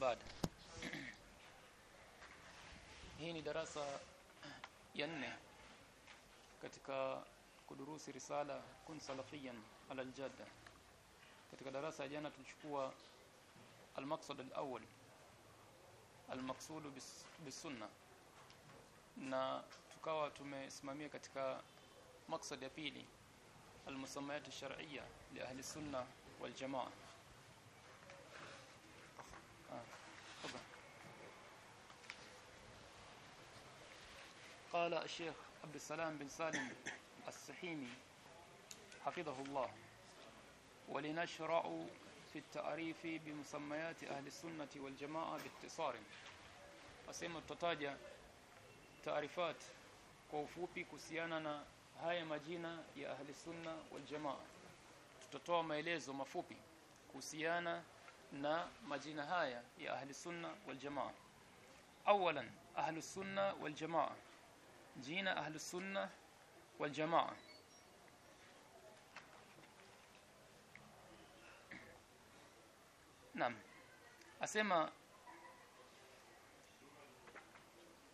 بعد hii ni darasa ya nne katika kudurusi risala kun salafiyan ala aljadda katika darasa ya jana tulichukua almaqsad alawwal almaqsud bisunna na tukawa tumesimamia katika maksad ya pili almusammayat alshar'iyya li ahli sunna wal jamaa قال الشيخ عبد السلام بن سالم السحيمي حفظه الله ولنشرع في التعريف بمسميات أهل السنة والجماعة باختصار. اسمه تطاجا تعريفات كوفوبي كسيانا هاي ماجينا يا أهل السنة والجماعة. تتوا maelezo mafupi kuhusiana na majina haya ya ahli sunna wal jamaa awalan ahli sunna دين أهل السنة والجماعة. نعم. أسمى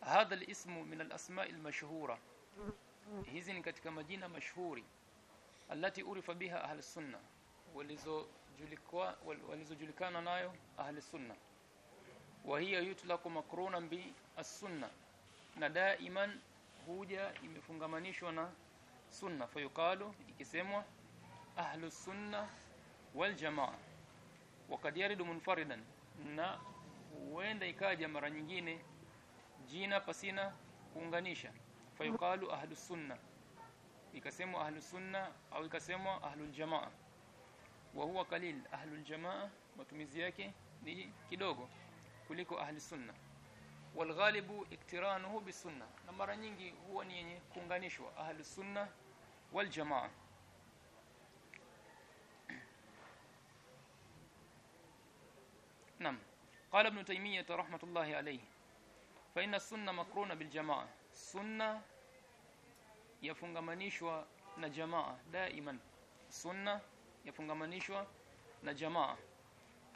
هذا الاسم من الأسماء المشهورة. هزين كتك مدينة مشهوري التي أرف بها أهل السنة. ولذو جلكان نايو أهل السنة. وهي يطلق مقرونا بالسنة. na huja imefungamanishwa na sunna. Fayuqalu ikisemwa ahlu sunna wal jamaa. Wakad yaridu munfaridan na huenda ikaja mara nyingine jina pasina kuunganisha. Fayuqalu ahlu sunna. Ikasemwa ahlu sunna au ikasemwa ahlul jamaa. Wa huwa qalil ahlul jamaa matumizi yake ni kidogo kuliko ahli sunna walghalibu iktiranuhu bisunna na mara nyingi huwa ni yenye kuunganishwa ahli sunna wal jamaa نعم قال ابن تيمية رحمة الله عليه فإن السنة مقرونة بالجماعة سنة yafungamanishwa na jamaa daiman sunna yafungamanishwa na jamaa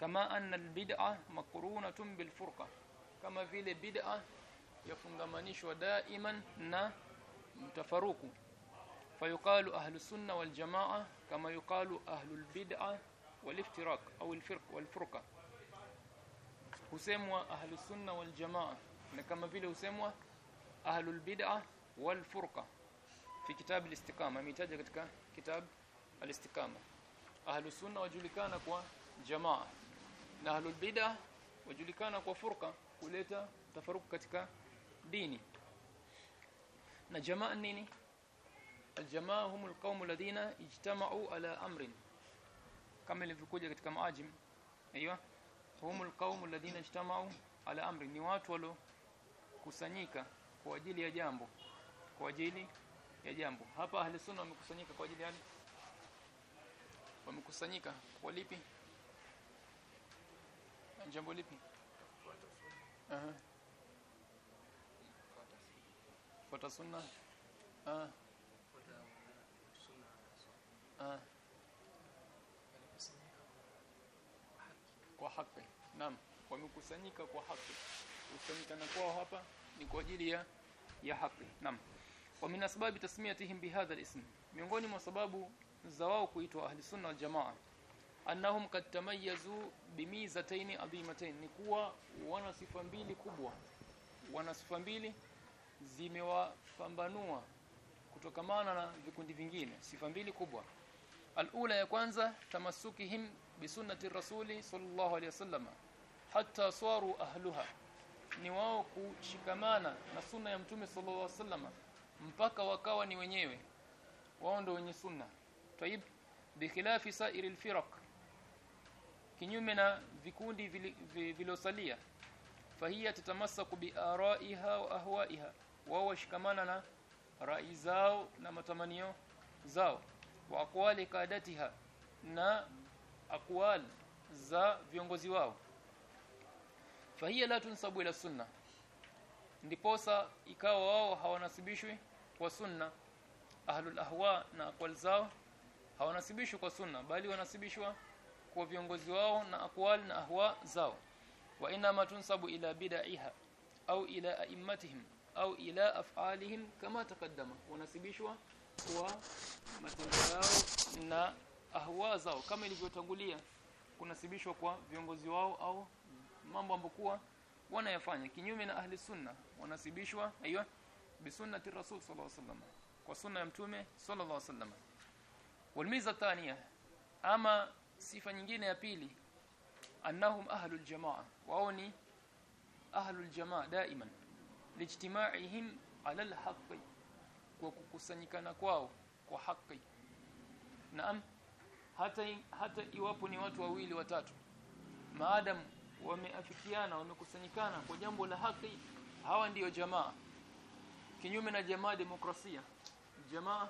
kama anna albid'a maqrunatun bilfurqa kama vile bid'a yafungamanishwa daiman na mtafaruku. Fayuqalu ahlu sunna wal jamaa kama yuqalu ahlu bid'a wal iftirak au alfirq walfurqa husemwa ahlu sunna wal jamaa na kama vile husemwa ahlu bid'a wal furqa fi kitab al-istiqama ametaja katika kitab al-istiqama ahlu sunna wajulikana kwa jamaa na ahlul bid'ah wajulikana kwa furqa kuleta tafaruku katika dini. Na jamaa nini? Aljamaa hum alqawm alladhina ijtama'u ala amrin. Kama ilivyokuja katika maajim aiywa hum alqawm alladhina ijtama'u ala amrin. Ni watu walio kusanyika kwa ajili ya jambo. Kwa ajili ya jambo. Hapa ahli sunna wamekusanyika kwa ajili ya wamekusanyika. Kwa lipi? Jambo lipi fuata sunna. Kwa haki. Naam. Wamekusanyika kwa haki. Kusanyikana kwao hapa ni kwa ajili ya ya haki. Naam. Wa min asbabi tasmiyatihim bihadha al-ism. Miongoni mwa sababu za wao kuitwa ahli sunna wal jamaa annahum kad tamayyazu bimizatayn adhimatayn. Ni kuwa wana sifa mbili kubwa. Wana sifa mbili zimewapambanua kutokamana na vikundi vingine. Sifa mbili kubwa. Alula ya kwanza tamassukihim bisunnati rasuli sallallahu alaihi wasallam hatta saru ahluha. Ni wao kushikamana na sunna ya mtume sallallahu alaihi wasallam mpaka wakawa ni wenyewe. Wao ndio wenye sunna. Tayib bikhilafi sa'iril alfiraq kinyume na vikundi vilosalia fahiya tatamassaku biaraiha wa ahwaiha wao washikamana na rai zao na matamanio zao. Wa aqwali qadatiha na aqwal za viongozi wao. Fahiya la tunsabu ila sunna ndiposa ikawa wao hawanasibishwi kwa sunna. Ahlul ahwa na aqwal zao hawanasibishwi kwa sunna bali wanasibishwa kwa viongozi wao na aqwal na ahwa zao. Wa inma tunsabu ila bidaiha au ila a'immatihim au ila af'alihim kama taqaddama. Wanasibishwa kwa matendo yao na ahwa zao. Kama ilivyotangulia kunasibishwa kwa viongozi wao au mambo ambokuwa wanayafanya. Kinyume na ahli sunna wanasibishwa aiyo bisunnati rasul sallallahu alaihi wasallam kwa sunna ya mtume sallallahu alaihi wasallam. Walmiza thania ama sifa nyingine ya pili annahum ahlul jamaa. Wao ni ahlul jamaa daiman lijtimaihim ala alhaqi kwa kukusanyikana kwao kwa haki naam hata hata iwapo ni watu wawili watatu maadam wameafikiana wamekusanyikana kwa jambo la haki hawa ndiyo jamaa. Kinyume na jamaa demokrasia jamaa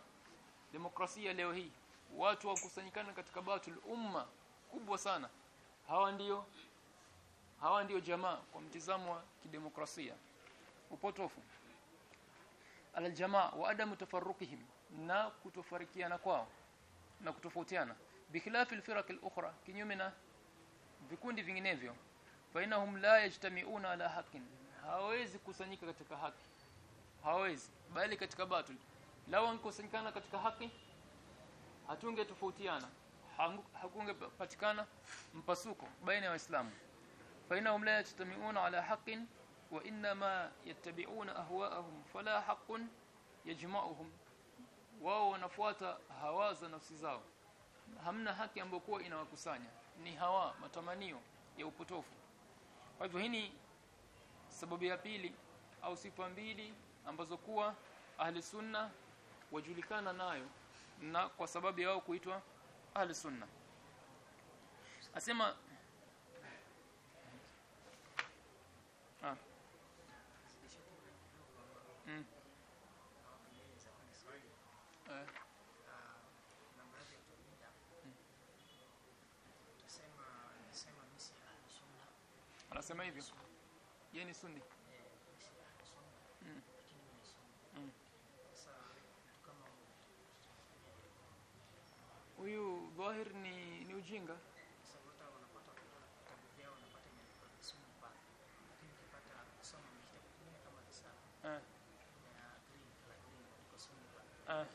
demokrasia leo hii watu wakusanyikana katika batul umma kubwa sana. Hawa ndio hawa ndiyo jamaa kwa mtizamo wa kidemokrasia. Upotofu. Aljamaa wa adamu tafarukihim na kutofarikiana kwao na kutofautiana. Bikhilafi alfiraq alukhra kinyume na vikundi vinginevyo. Fainahum la yajtami'una ala haqqin. Hawezi kusanyika katika haki. Hawezi bali katika batil. Lao wangekusanyikana katika haki hatunge tofautiana. Hakungepatikana mpasuko baina ya waislamu. Fainahum la yajtami'una ala haqqin wa inma yattabi'una ahwa'ahum fala haqqun yajma'uhum. Wao wanafuata hawa za nafsi zao. Hamna haki ambayo kuwa inawakusanya. Ni hawa matamanio ya upotofu. Kwa hivyo hii sababu ya pili au sifa mbili ambazo kuwa ahli sunna wajulikana nayo na kwa sababu yao kuitwa ahli sunna asema ah. mm. eh. anasema hivyo yeye ni sunni mm. Mm. Huyu dhahir ni ni ujinga Ah. Ah.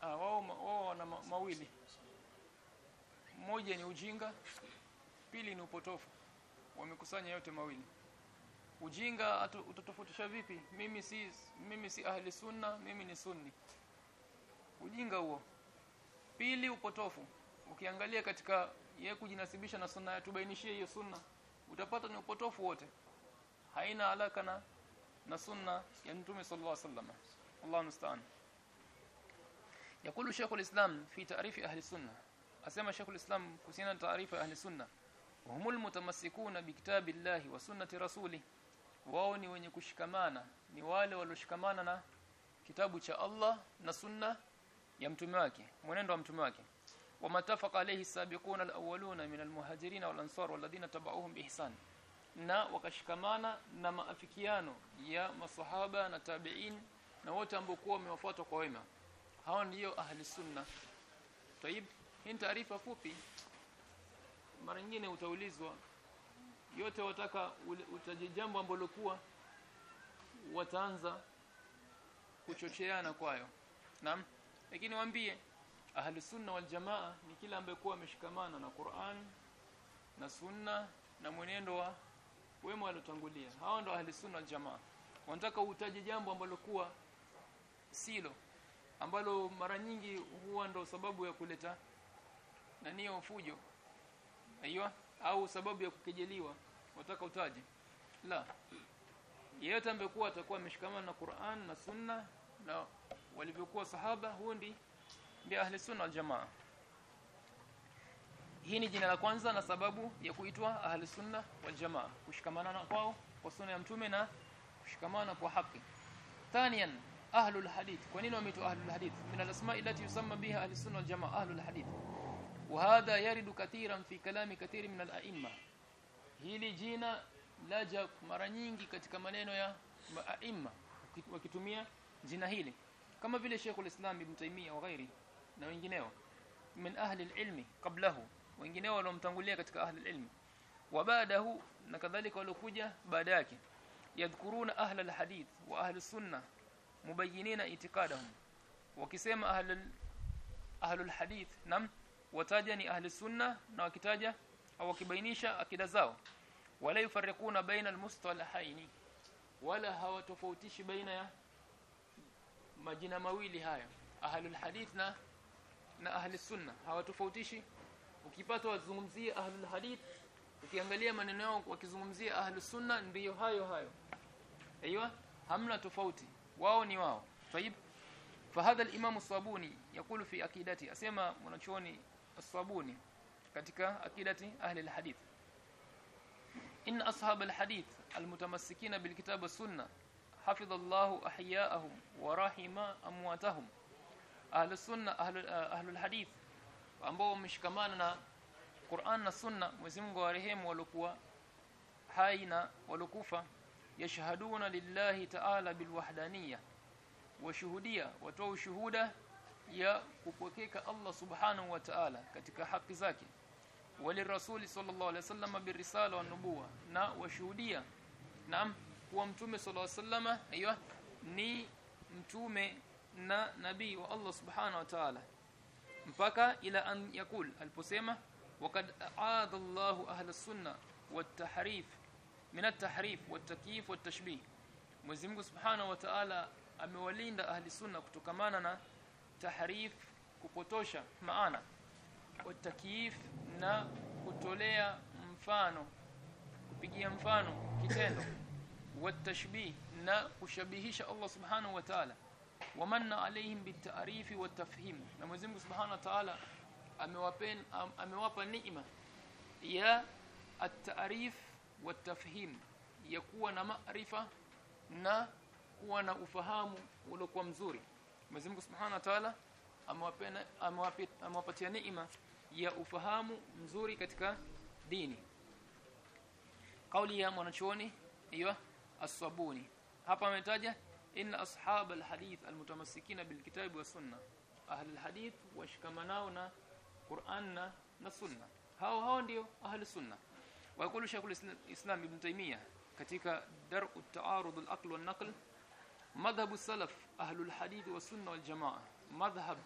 Ah, wao wana ma, mawili moja ni ujinga pili ni upotofu wamekusanya yote mawili ujinga utatofautisha vipi mimi si mimi si ahli sunna mimi ni sunni ujinga huo pili upotofu ukiangalia katika yeye kujinasibisha na sunna tubainishie hiyo sunna utapata ni upotofu wote haina alaka na na sunna ya mtume sallallahu alaihi wasallam Allah musta'an يقول شيخ الإسلام في تعريف أهل السنة أسمى شيخ الإسلام كسينا تعريف أهل السنة وهم المتمسكون بكتاب الله وسنة رسوله wao ni wenye kushikamana ni wale walioshikamana na kitabu cha Allah na sunna ya mtume wake mwenendo wa mtume wake wamatafaqa alayhi sabiquna alawwaluna min almuhajirin wal ansar walladhina tabauhum biihsan na wakashikamana na maafikiano ya masahaba na tabi'in na wote ambao kwa wamewafuata kwa wema hao ndio ahli sunna طيب hii taarifa fupi mara nyingine utaulizwa yote wataka utaje jambo ambalo wataanza kuchocheana kwayo. Naam. Lakini waambie ahli sunna wal jamaa ni kila ambaye kuwa ameshikamana na Qur'an na sunna na mwenendo wa wema waliotangulia hao ndo ahli sunna wal jamaa. Wanataka utaje jambo ambalo silo ambalo mara nyingi huwa ndo sababu ya kuleta nani fujo aiywa au sababu ya kukejeliwa wataka utaje? La yeyote ambaye kuwa atakuwa ameshikamana na Qur'an na Sunna na walivyokuwa sahaba hundi ndio ahli sunna wal jamaa. Hii ni jina la kwanza na sababu ya kuitwa ahli sunna wal jamaa kushikamana na kwao kwa sunna ya mtume na kushikamana kwa haki. Thaniyan ahlul hadith. Kwa nini wameitwa ahlul hadith? Min al-asma'i allati yusamma biha ahli sunna wal jamaa ahlul hadith وهذا يرد كثيرا في كلام كثير من الائمه hili jina laja mara nyingi katika maneno ya aima wakitumia jina hili kama vile Sheikh al-Islam Ibn Taymiyyah wa ghairi na wengineo min ahli alilmi qablahu wengineo waliomtangulia katika ahli alilmi wa baadahu na kadhalika waliokuja baada yake yadhkuruna ahli alhadith wa ahli sunna mubayyinina itiqadahum wakisema ahli ahli alhadith nam wataja ni ahli sunna na wakitaja au wakibainisha akida zao. Wala yufarriquna baina almustalahaini. Wala hawatofautishi baina ya majina mawili haya ahlul hadith na na ahli sunna. Hawatofautishi. Ukipata wazungumzie ahlul hadith ukiangalia maneno yao wakizungumzia ahli sunna ndiyo hayo hayo. Aiywa hamna tofauti. Wao ni wao. Tayib fahadha al-imam sabuni yakulu fi akidati asema mwanachoni الصابوني katika akidati ahli alhadith in ashab alhadith almutamassikina bilkitab والسنة حفظ الله احياءهم ورحم امواتهم ahli sunna ahli alhadith ambao wameshikamana na Qur'an na Sunna Mwenyezi Mungu warehemu walokuwa hai na walokufa yashhaduna lillahi ta'ala bilwahdaniyya washuhudia watoa ushuhuda ya kupokeka Allah subhanahu wa ta'ala katika haki zake. Walirasuli sallallahu alaihi wasallam birisala wa nubuwa. Na washuhudia. Naam kuwa mtume sallallahu alaihi wasallam aiyo ni mtume na nabii wa Allah subhanahu wa ta'ala. Mpaka ila an yakul aliposema waqad aada Allahu ahla sunna wat-tahrif min at-tahrif wat-takyif wat-tashbih Mwenyezi Mungu Subhanahu wa Ta'ala amewalinda ahli sunna kutokamana na tahrif kupotosha maana. Watakif na kutolea mfano kupigia mfano kitendo. Watashbih na kushabihisha Allah Subhanahu wa Ta'ala. Wamanna alaihim bitarifi watafhim na Mwenyezi Mungu Subhanahu wa Ta'ala amewapen amewapa neema ya at-ta'rif watafhim ya kuwa na maarifa na kuwa na ufahamu uliokuwa mzuri Mwenyezi Mungu Subhanahu wa Ta'ala amewapatia neema ya ufahamu mzuri katika dini kauli ya mwanachuoni hiyo as-sabuni hapa ametaja inna ashab al-hadith al-mutamassikina bil kitabi wa sunna ahli al-hadith washikamanao na Qur'an na, na sunna hao hao ndio ahli sunna ويقول شيخ الاسلام ابن تيميه katika درء التعارض العقل والنقل مذهب السلف اهل الحديث والسنه والجماعه مذهب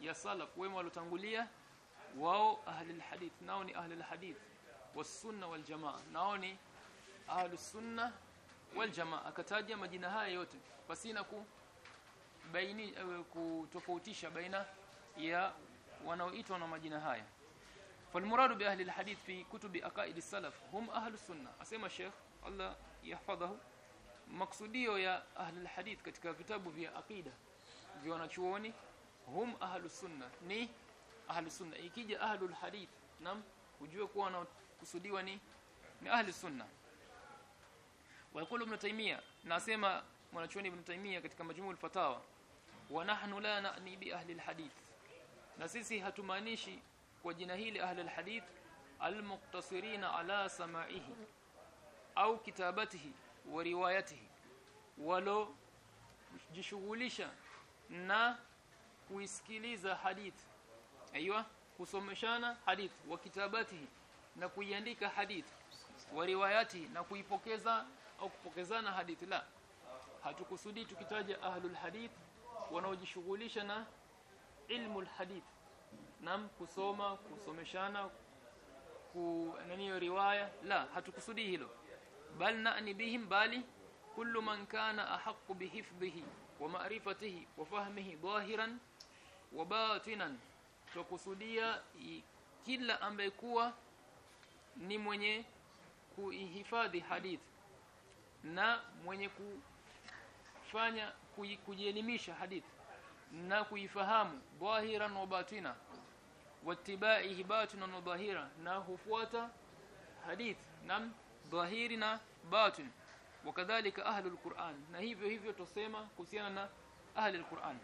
ya salaf wema walotangulia wao ahli alhadith nao ni ahli alhadith wasunna waljamaa nao ni ahli sunna waljamaa akataja majina haya yote pasina ku baini kutofautisha baina ya wanaoitwa na majina haya فالمراد باهل الحديث في كتب عقائد السلف هم اهل السنه اسمع الشيخ الله يحفظه maksudio ya ahli alhadith katika vitabu vya aqida vya wanachuoni hum ahlu sunna ni ahlu sunna ikija ahlu alhadith nam ujue kuwa wanakusudiwa ni ni ahli sunna ويقول ابن تيميه nasema mwanachuoni ibn taymiya katika majmuu al-fatawa wa nahnu la na'ni bi ahli al-hadith na sisi hatumaanishi kwa jina hili ahli al-hadith al-muqtasirina ala sama'ihi au kitabatihi wa riwayatihi. Walo jishughulisha na kuisikiliza hadith aiywa kusomeshana hadith wa kitabatihi na kuiandika hadith wa riwayati na kuipokeza au kupokezana hadith la hatukusudi tukitaja ahlul hadith wanaojishughulisha na ilmu hadith. Nam kusoma kusomeshana ku nani riwaya. La hatukusudi hilo bal na'ni bihim bali kullu man kana ahaqqu bihifdhihi wa ma'rifatihi wa fahmihi dhahiran wa batinan. Tukusudia kila ambaye kuwa ni mwenye kuihifadhi hadith na mwenye kufanya kujielimisha hadith na kuifahamu dhahiran wa batina watibaihi batinan wa dhahira na hufuata hadith nam dhahiri na batin wakadhalika ahlul Qur'an. Na hivyo hivyo tusema kuhusiana na ahlul Qur'an.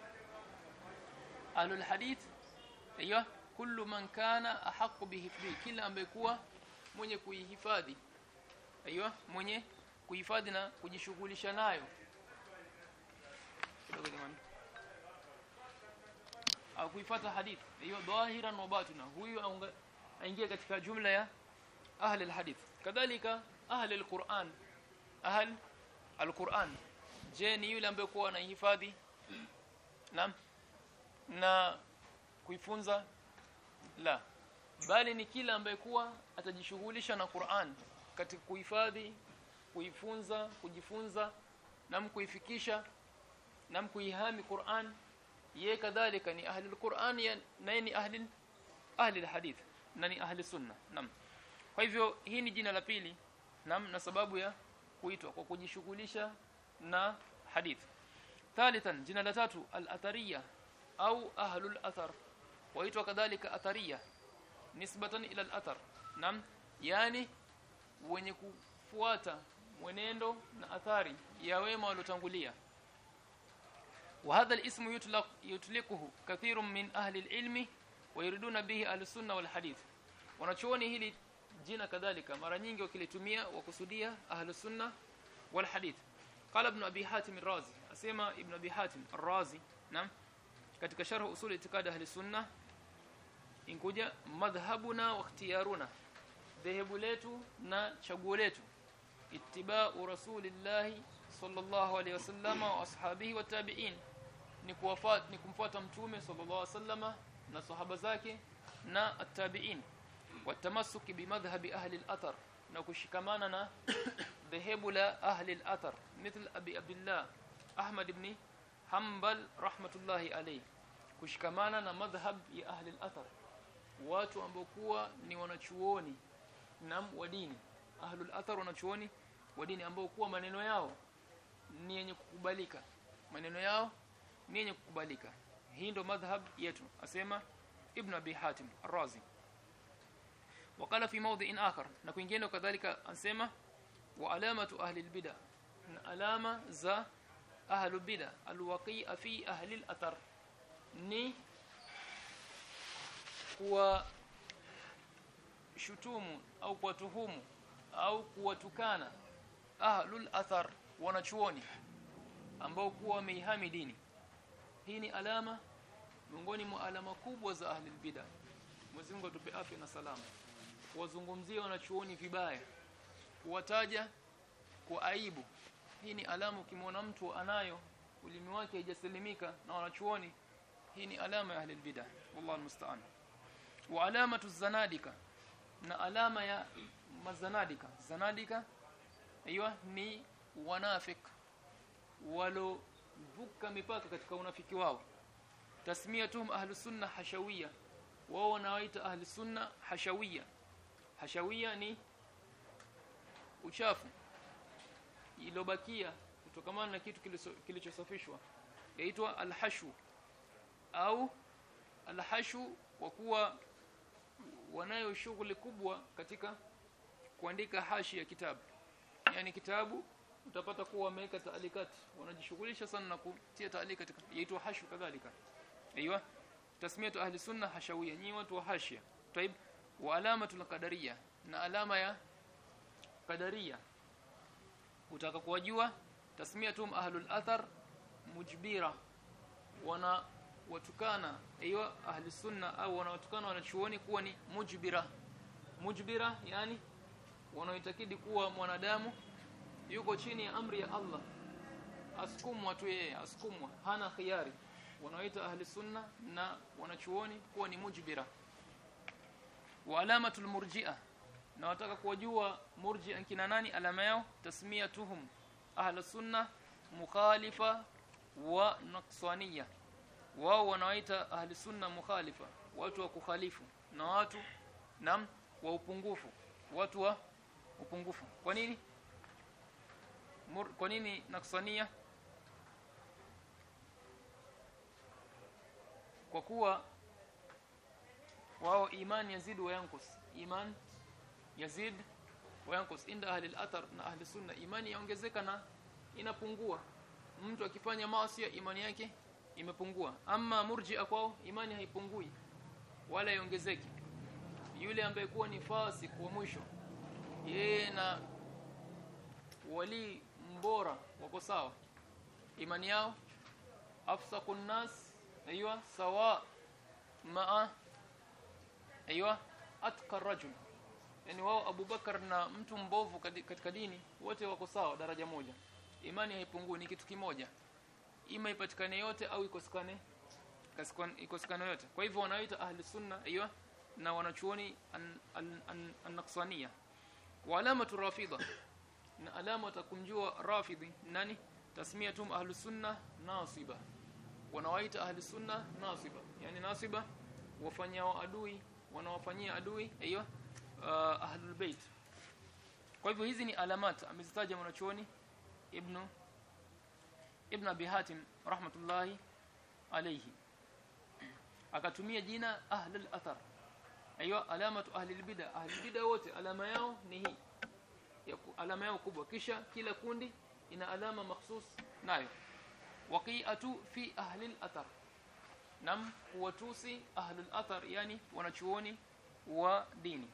Ahlul hadith aiyo kullu man kana ahqqu bihifdhi kila ambekuwa mwenye kuihifadhi aiyo mwenye kuhifadhi na kujishughulisha nayo. Au kuifuata hadith hiyo dhahiran wa batina. Huyu aingia katika jumla ya ahli alhadith kadhalika ahli alquran ahli alquran je ni yule ambaye kwa anahifadhi naam. Na kuifunza? La. Bali ni kila ambaye kuwa atajishughulisha na Qur'an. Katika kuhifadhi kuifunza kujifunza na kuifikisha na kuihami Qur'an. Ye kadhalika ni ahli al-Qur'an na ni ahli ahli al-hadith na ni ahli sunna. Naam. Kwa hivyo hii ni jina la pili naam na sababu ya kuitwa kwa kujishughulisha na hadith thalithan jina la tatu al-athariya au ahlul athar waitwa kadhalika athariya nisbatan ila al-athar naam yani wenye kufuata mwenendo na athari ya wema waliotangulia وهذا الاسم يطلق يطلقه كثير من أهل العلم ويريدون به أهل السنة والحديث wanachuoni hili jina kadhalika mara nyingi wakilitumia wakusudia ahlu sunna wal hadith. Qala ibn abi hatim ar-razi asema ibn abi hatim ar-razi naam katika sharh usul itikad ahli sunna inkuja madhhabuna wa ikhtiyaruna dhehebu letu na chaguo letu. Ittiba'u rasulillahi sallallahu alayhi wasallam wa ashabihi wa tabi'in ni kuwafuata ni kumfuata mtume sallallahu alayhi wasallama na sahaba zake na at-tabi'in watamassuki bimadhhabi ahli al-athar na kushikamana na dhahabu la ahli al-athar mithl abi abdullah ahmad ibn hanbal rahmatullahi alayhi. Kushikamana na madhhab ya ahli al-athar watu ambao kuwa ni wanachuoni na wa dini. Al-athar wanachuoni wa dini ambao kuwa maneno yao ni yenye kukubalika. Maneno yao ni yenye kukubalika. Hii ndo madhhab yetu asema ibn abi hatim ar-razi وقال في موضع آخر na kwingine kadhalika ansema wa alamatu ahli albid'a na alama za ahli bid'a alwaqi'a fi ahli al-athar ni kuwa shutumu au kuwatuhumu au kuwatukana ahlul athar wanachuoni ambao kuwa wameihami dini hii ni alama miongoni mwa alama kubwa za ahli bid'a Mwenyezi Mungu atupe afya na salama kuwazungumzia wanachuoni vibaya kuwataja kwa aibu hii ni alama ukimwona mtu anayo ulimi wake haijasalimika na wanachuoni hii ni alama ya ahlul bid'ah. Wallahu musta'an wa alamatu zanadika na alama ya mazanadika. Zanadika aiyo ni wanafik walo vuka mipaka katika unafiki wao. Tasmiyatuhum ahlus sunna hashawiyya wao wanawaita ahlus sunna hashawiyya hashawiyya ni uchafu. Ilobakia kutokamana na kitu kilichosafishwa. Yaitwa alhashu. Au alhashu kwa kuwa wanayo shughuli kubwa katika kuandika hashi ya kitabu. Yani kitabu utapata kuwa wameweka taalikat. Wanajishughulisha sana na kutia taalika katika yaitwa hashu kadhalika. Aiywa tasmiyatu ahli sunna hashawiyya. Ni watu wa hashia taib wa alamatul qadariyya na alama ya qadariya. Utaka kuwajua tasmiyatum ahlul athar mujbira wana watukana aiywa ahli sunna au wanawatukana wanachuoni kuwa ni mujbira. Mujbira yani wanaitakidi kuwa mwanadamu yuko chini ya amri ya Allah. Asukumwa tu yeye asukumwa hana khiari wanaoita ahli sunna na wanachuoni kuwa ni mujbira wa alamatul murji'a. Na wataka kuwajua murji'a kina nani alama yao tasmiyatuhum. Ahla sunna mukhalifa wa naqsaniya wao wanaoita ahli sunna mukhalifa watu wa kukhalifu na watu nam wa upungufu watu wa upungufu. Kwa nini? Kwa nini naksania kwa kuwa wao iman yazid wa yankus iman yazid wa yankus inda ahli al-athar na ahli sunna. Imani yaongezeka na inapungua. Mtu akifanya maasi imani yake imepungua. Ama murji'a kwao imani haipungui. Wala iongezeki. Yule ambaye kuwa ni fasik wa mwisho yeye na wali mbora wako sawa. Imani yao afsaqun nas aywa sawa maa aiywa atqa rajul. Yani wao Abu Bakar na mtu mbovu katika dini wote wako sawa daraja moja. Imani haipungui ni kitu kimoja. Ima ipatikane yote au ikosekane ikosekane yote. Kwa hivyo wanaoita ahli sunna aiywa na wanachuoni an-naqsaniyah. wa alamatu rafida na alama takumjua rafidhi nani? Tasmiyatum ahli sunna nasiba. Wanawaita ahli sunna nasiba. Yani nasiba wafanyao adui wanawafanyia adui aiyo uh, ahlul bait. Kwa hivyo hizi ni alamat amezitaja mwanachuoni ibn ibn abi hatim rahmatullahi alayhi. Akatumia jina ahlul athar. Aiyo alamatu ahlul bid'a. Ahlul bid'a wote alama yao ni hii. Alama yao kubwa. Kisha kila kundi ina alama mahsus nayo. Waqi'atu fi ahlil athar nam watusi ahlul athar yani wanachuoni wa dini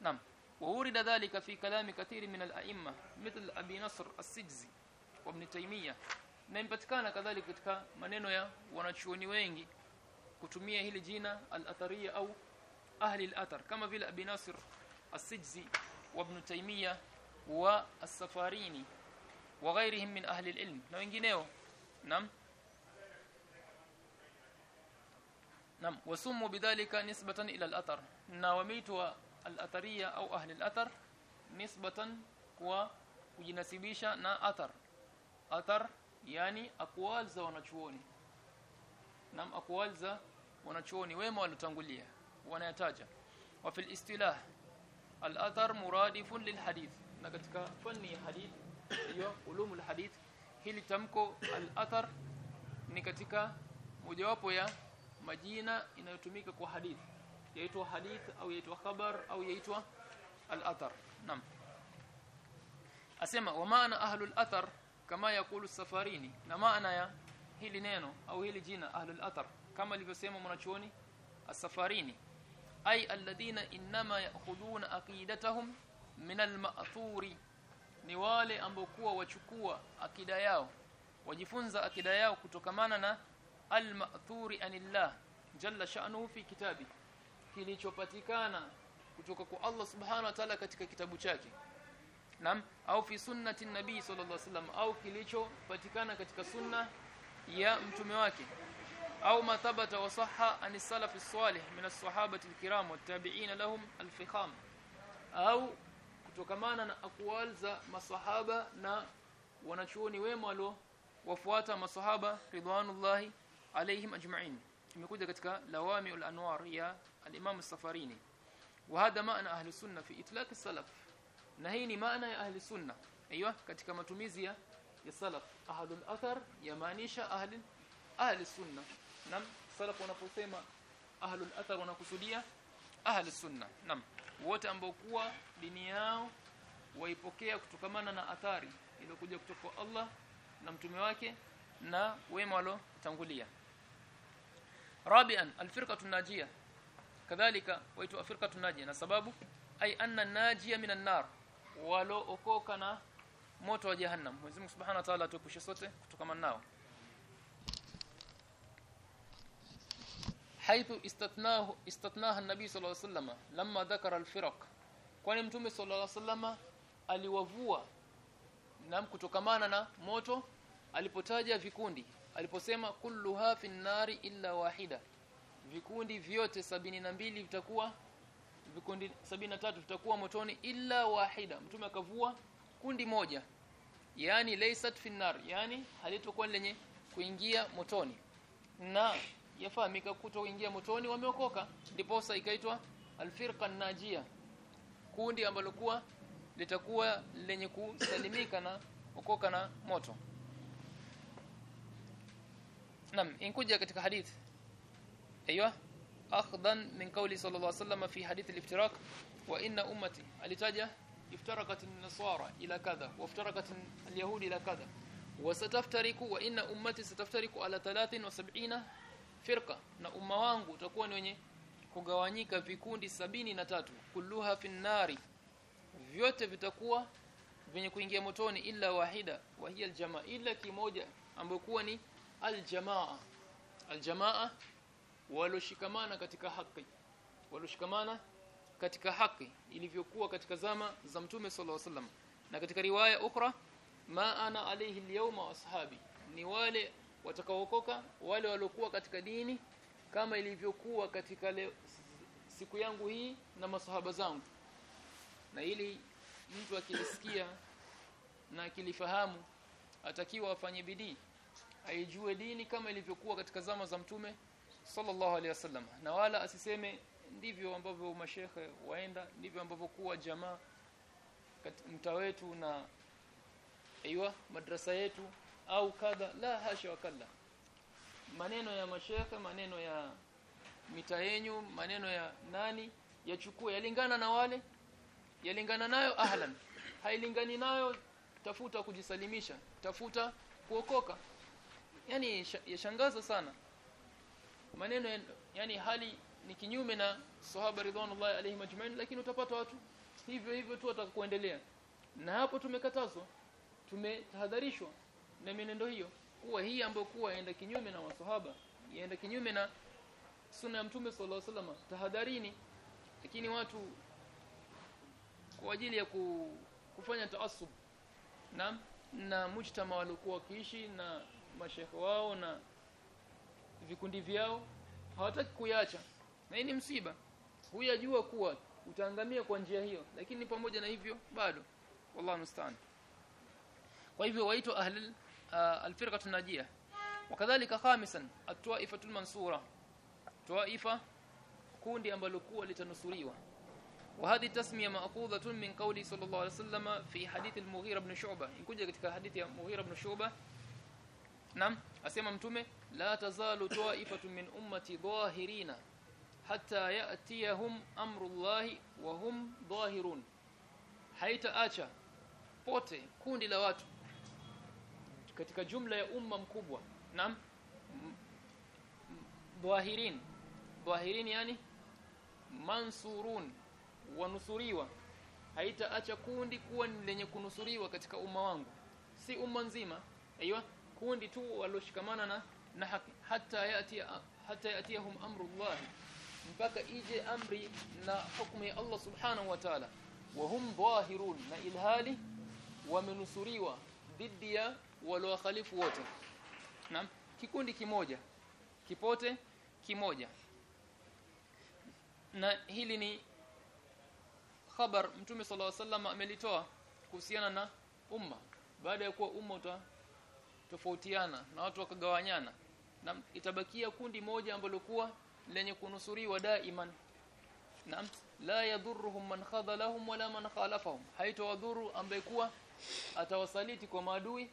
nam وورد ذلك في كلام كثير من الأئمة مثل أبي نصر السجزي وابن تيمية na impatikana kadhalika katika maneno ya wanachuoni wengi kutumia hili jina al-athariya au ahli al-athar kama vile Abi Nasir as-Sijzi wa Ibn Taymiyyah wa as-Safarini wa ghairihim min ahli al-ilm na wengineo nam nam wasumu bidhalika nisbatan ila al-athar. Na wameitwa al-athariya au ahli al-athar nisbatan kwa kujinasibisha na athar. Athar yani aqwal za wanachuoni. Nam aqwal za wanachuoni wema walotangulia wanayataja. Wa fil istilah al-athar muradifun lil hadith na katika fani ya hadith hiyo ulumul hadith hili tamko al-athar ni katika mojawapo ya majina inayotumika kwa hadith yaitwa hadith au yaitwa khabar au yaitwa al-athar. Nam asema wa maana ahlul athar kama yakulu safarini. Na maana ya hili neno au hili jina ahlul athar. Kama alivyosema mwanachuoni as-safarini. Ay alladhina inma ya'khuduna aqidatahum min al-ma'thuri ni wale ambao kuwa wachukua akida yao. Wajifunza akida yao kutokamana na al-ma'thuri anillah jalla sha'nuhu fi kitabi kilichopatikana kutoka kwa Allah subhanahu wa ta'ala katika kitabu chake. Nam au fi sunnati nabii sallallahu alaihi wasallam au kilichopatikana katika sunna ya mtume wake. Au mathabata wa sahha an salih min as-sahabati al-kiram wat-tabi'in lahum al-fikham. Au kutokamana na aqwal za masahaba na wanachuoni wema walio wafuata masahaba ridwanullahi alaihim ajma'in imekuja katika lawami al-anwar ya al-imam as-safarini. Wa hada maana ahli sunna fi itlaq as-salaf. Na hii ni maana ya ahli sunna aiywa katika matumizi ya ya salaf. Ahlul athar yamaanisha ahli ahli sunna nam salaf wanaposema ahlul athar wanakusudia ahli sunna nam wote ambao kuwa dini yao waipokea kutokamana na athari iliyokuja kutoka kwa Allah na mtume wake na wema waliotangulia rabian alfirqatu najia kadhalika waitu firqatu najia na sababu ay anna najia minan nar. Walo okoka na moto wa jahannam. Mwenyezi Mungu Subhanahu wa Ta'ala atuepushe sote kutokana nao. Haithu istatnahu istatnaha an-nabi sallallahu alayhi wasallam lamma dhakara al-firaq kwani mtume sallallahu alayhi wasallam aliwavua na kutokamana na moto alipotaja vikundi aliposema kulluha fi nari illa wahida. Vikundi vyote sabini na mbili vitakuwa vikundi sabini na tatu vitakuwa motoni illa wahida. Mtume akavua kundi moja. Yani laysat fi nar yani halitokuwa lenye kuingia motoni. Na yafahamika kutoingia motoni wameokoka. Ndipo sasa ikaitwa alfirqa najia kundi ambalo kuwa litakuwa lenye kusalimika na okoka na moto nam inkuja katika hadith aiywa akhdan min qawli sallallahu alayhi wasallam fi hadith al-iftirak wa inna ummati alitaja iftarakat an-nasara ila kadha wa iftarakat al-yahudi ila kadha wa sataftariku wa inna ummati ala 73 firqa na umma wangu utakuwa ni wenye kugawanyika vikundi sabini na tatu kulluha finnari vyote vitakuwa vyenye kuingia motoni illa wahida wa hiya aljamaa illa kimoja ambayo kuwa ni aljamaa aljamaa waloshikamana katika haki waloshikamana katika haki ilivyokuwa katika zama za mtume sallallahu alaihi wasallam. Na katika riwaya ukra ma ana alayhi alyawma washabi ni wale watakaookoka wale waliokuwa katika dini kama ilivyokuwa katika leo, siku yangu hii na masahaba zangu. Na ili mtu akilisikia na akilifahamu atakiwa afanye bidii aijue dini kama ilivyokuwa katika zama za mtume sallallahu alaihi wasallam. Na wala asiseme ndivyo ambavyo mashehe waenda ndivyo ambavyo kuwa jamaa mtaa wetu na aiywa madrasa yetu au kadha la hasha wakalla. Maneno ya mashehe maneno ya mita yenyu maneno ya nani yachukue yalingana na wale yalingana nayo ahlan. Hailingani nayo tafuta kujisalimisha tafuta kuokoka yani yashangaza sana. Maneno ya, yani hali ni kinyume na sahaba ridwanullahi alayhi majma'in lakini utapata watu hivyo hivyo tu watakuendelea. Na hapo tumekatazwa tumetahadharishwa na mienendo hiyo kuwa hii ambayo kuwa yaenda kinyume na wasahaba yaenda kinyume na sunna ya mtume sallallahu alaihi wasallam tahadharini. Lakini watu kwa ajili ya ku, kufanya taasub na na mujtama waliokuwa wakiishi na mashekhe wao na vikundi vyao hawataki kuyacha na hii ni msiba huyajua kuwa utaangamia kwa njia hiyo lakini pamoja na hivyo bado wallahu musta'an kwa hivyo waitwa ahli alfirqatu najia wakadhalika khamisan at-ta'ifatul mansura ta'ifa kundi ambalo kuwa litanusuriwa وهذه تسميه ماخوذه من قول صلى الله عليه وسلم في حديث المغيرة بن شعبة يكوجا katika hadithi ya Mughira ibn Shu'ba Naam asema mtume la tazalu ta'ifatu min ummati dhahirina hatta ya'tiyahum amrullahi wa hum dhahirun. Haitaacha pote kundi la watu katika jumla ya umma mkubwa. Naam dhahirin. Dhahirin yani mansurun wanusuriwa. Haitaacha kundi kuwa lenye kunusuriwa katika umma wangu. Si umma nzima. Aiywa kundi tu waloshikamana na na haki hata yati hata yatihum amru Allah mpaka ije amri na hukumu ya Allah subhanahu wa ta'ala. Wa hum dhahirun na ilhali wamenusuriwa dhidi ya waliokhalifu wote. Naam kikundi kimoja kipote kimoja. Na hili ni khabar mtume sallallahu alaihi wasallam amelitoa kuhusiana na umma. Baada ya kuwa umma uta tofautiana na watu wakagawanyana. Na itabakia kundi moja ambalo kuwa lenye kunusuriwa daiman. Naam la yadhurruhum man khadalahum wala man khalafahum. Haitawadhuru ambaye kuwa atawasaliti kwa maadui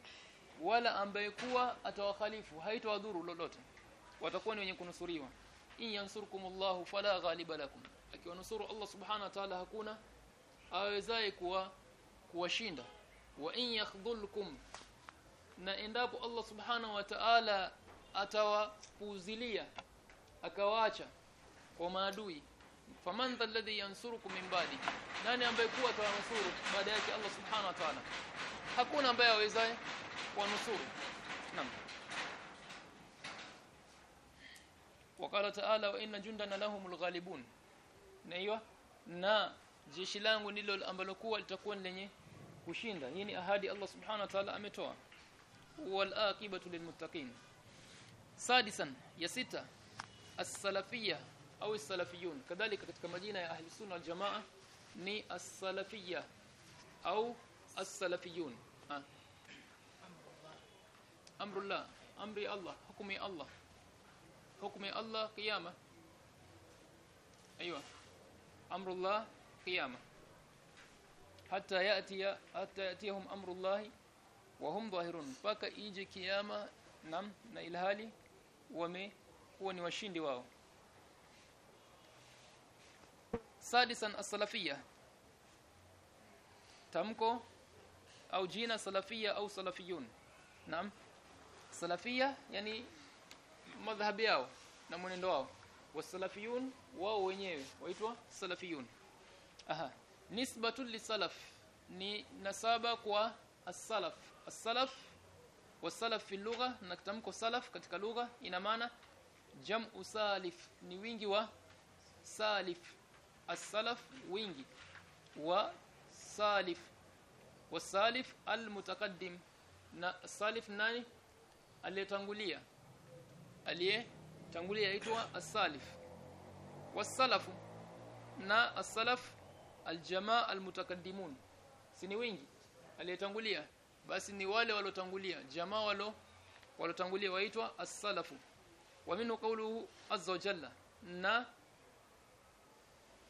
wala ambaye kuwa atawakhalifu. Haitawadhuru lolote. Watakuwa ni wenye kunusuriwa. In yansurkumullahu fala ghaliba lakum. Akiwanusuru Allah subhanahu wa ta'ala hakuna awezaye kuwa kuwashinda. Wa in yakhdhulkum na endapo Allah subhanahu wa ta'ala atawapuzilia akawaacha kwa maadui faman dha alladhi yansurukum min ba'di nani ambaye kuwa atawanusuru baada yake Allah subhanahu wa ta'ala hakuna ambaye awezaye kuwanusuru naam وقال تعالى وان جندنا لهم الغالبون na hiyo na jeshi langu ndilo ambalo kuwa litakuwa lenye kushinda hii ni ahadi Allah subhanahu wa ta'ala ametoa Aqibatu lilmuttaqin sadisan ya sita as-salafiyya au as-salafiyun kadhalika katika majina ya ahli sunna wal jamaa ni as-salafiyya au as-salafiyun amrullah amri Allah hukumi Allah hukumi Allah qiyama أيوه أمر الله قيامه حتى ياتي حتى ياتيهم أمر الله wa hum dhahirun. Mpaka ije kiyama nam na ilhali wamekuwa ni washindi wao. Sadisan as-salafiyya. Tamko au jina salafiyya au salafiyun. Nam. Salafia yani madhhabi yao na mwenendo wao. Wasalafiyun wao wenyewe waitwa salafiyun. Aha. Nisbatu lisalaf ni nasaba kwa as-salaf as-salaf wasalaf fi lugha na tamko salaf katika lugha ina maana jam'u salif ni wingi wa salif. As-salaf wingi wa salif. Wasalif almutaqaddim na salif nani? Aliyetangulia. Aliyetangulia aitwa as-salif. Wasalafu na as-salaf al-jamaa al-mutaqaddimun si ni wingi? Aliyetangulia basi ni wale walotangulia jamaa walo walotangulia waitwa as-salafu. Wa minhu qawluhu azza jalla. Na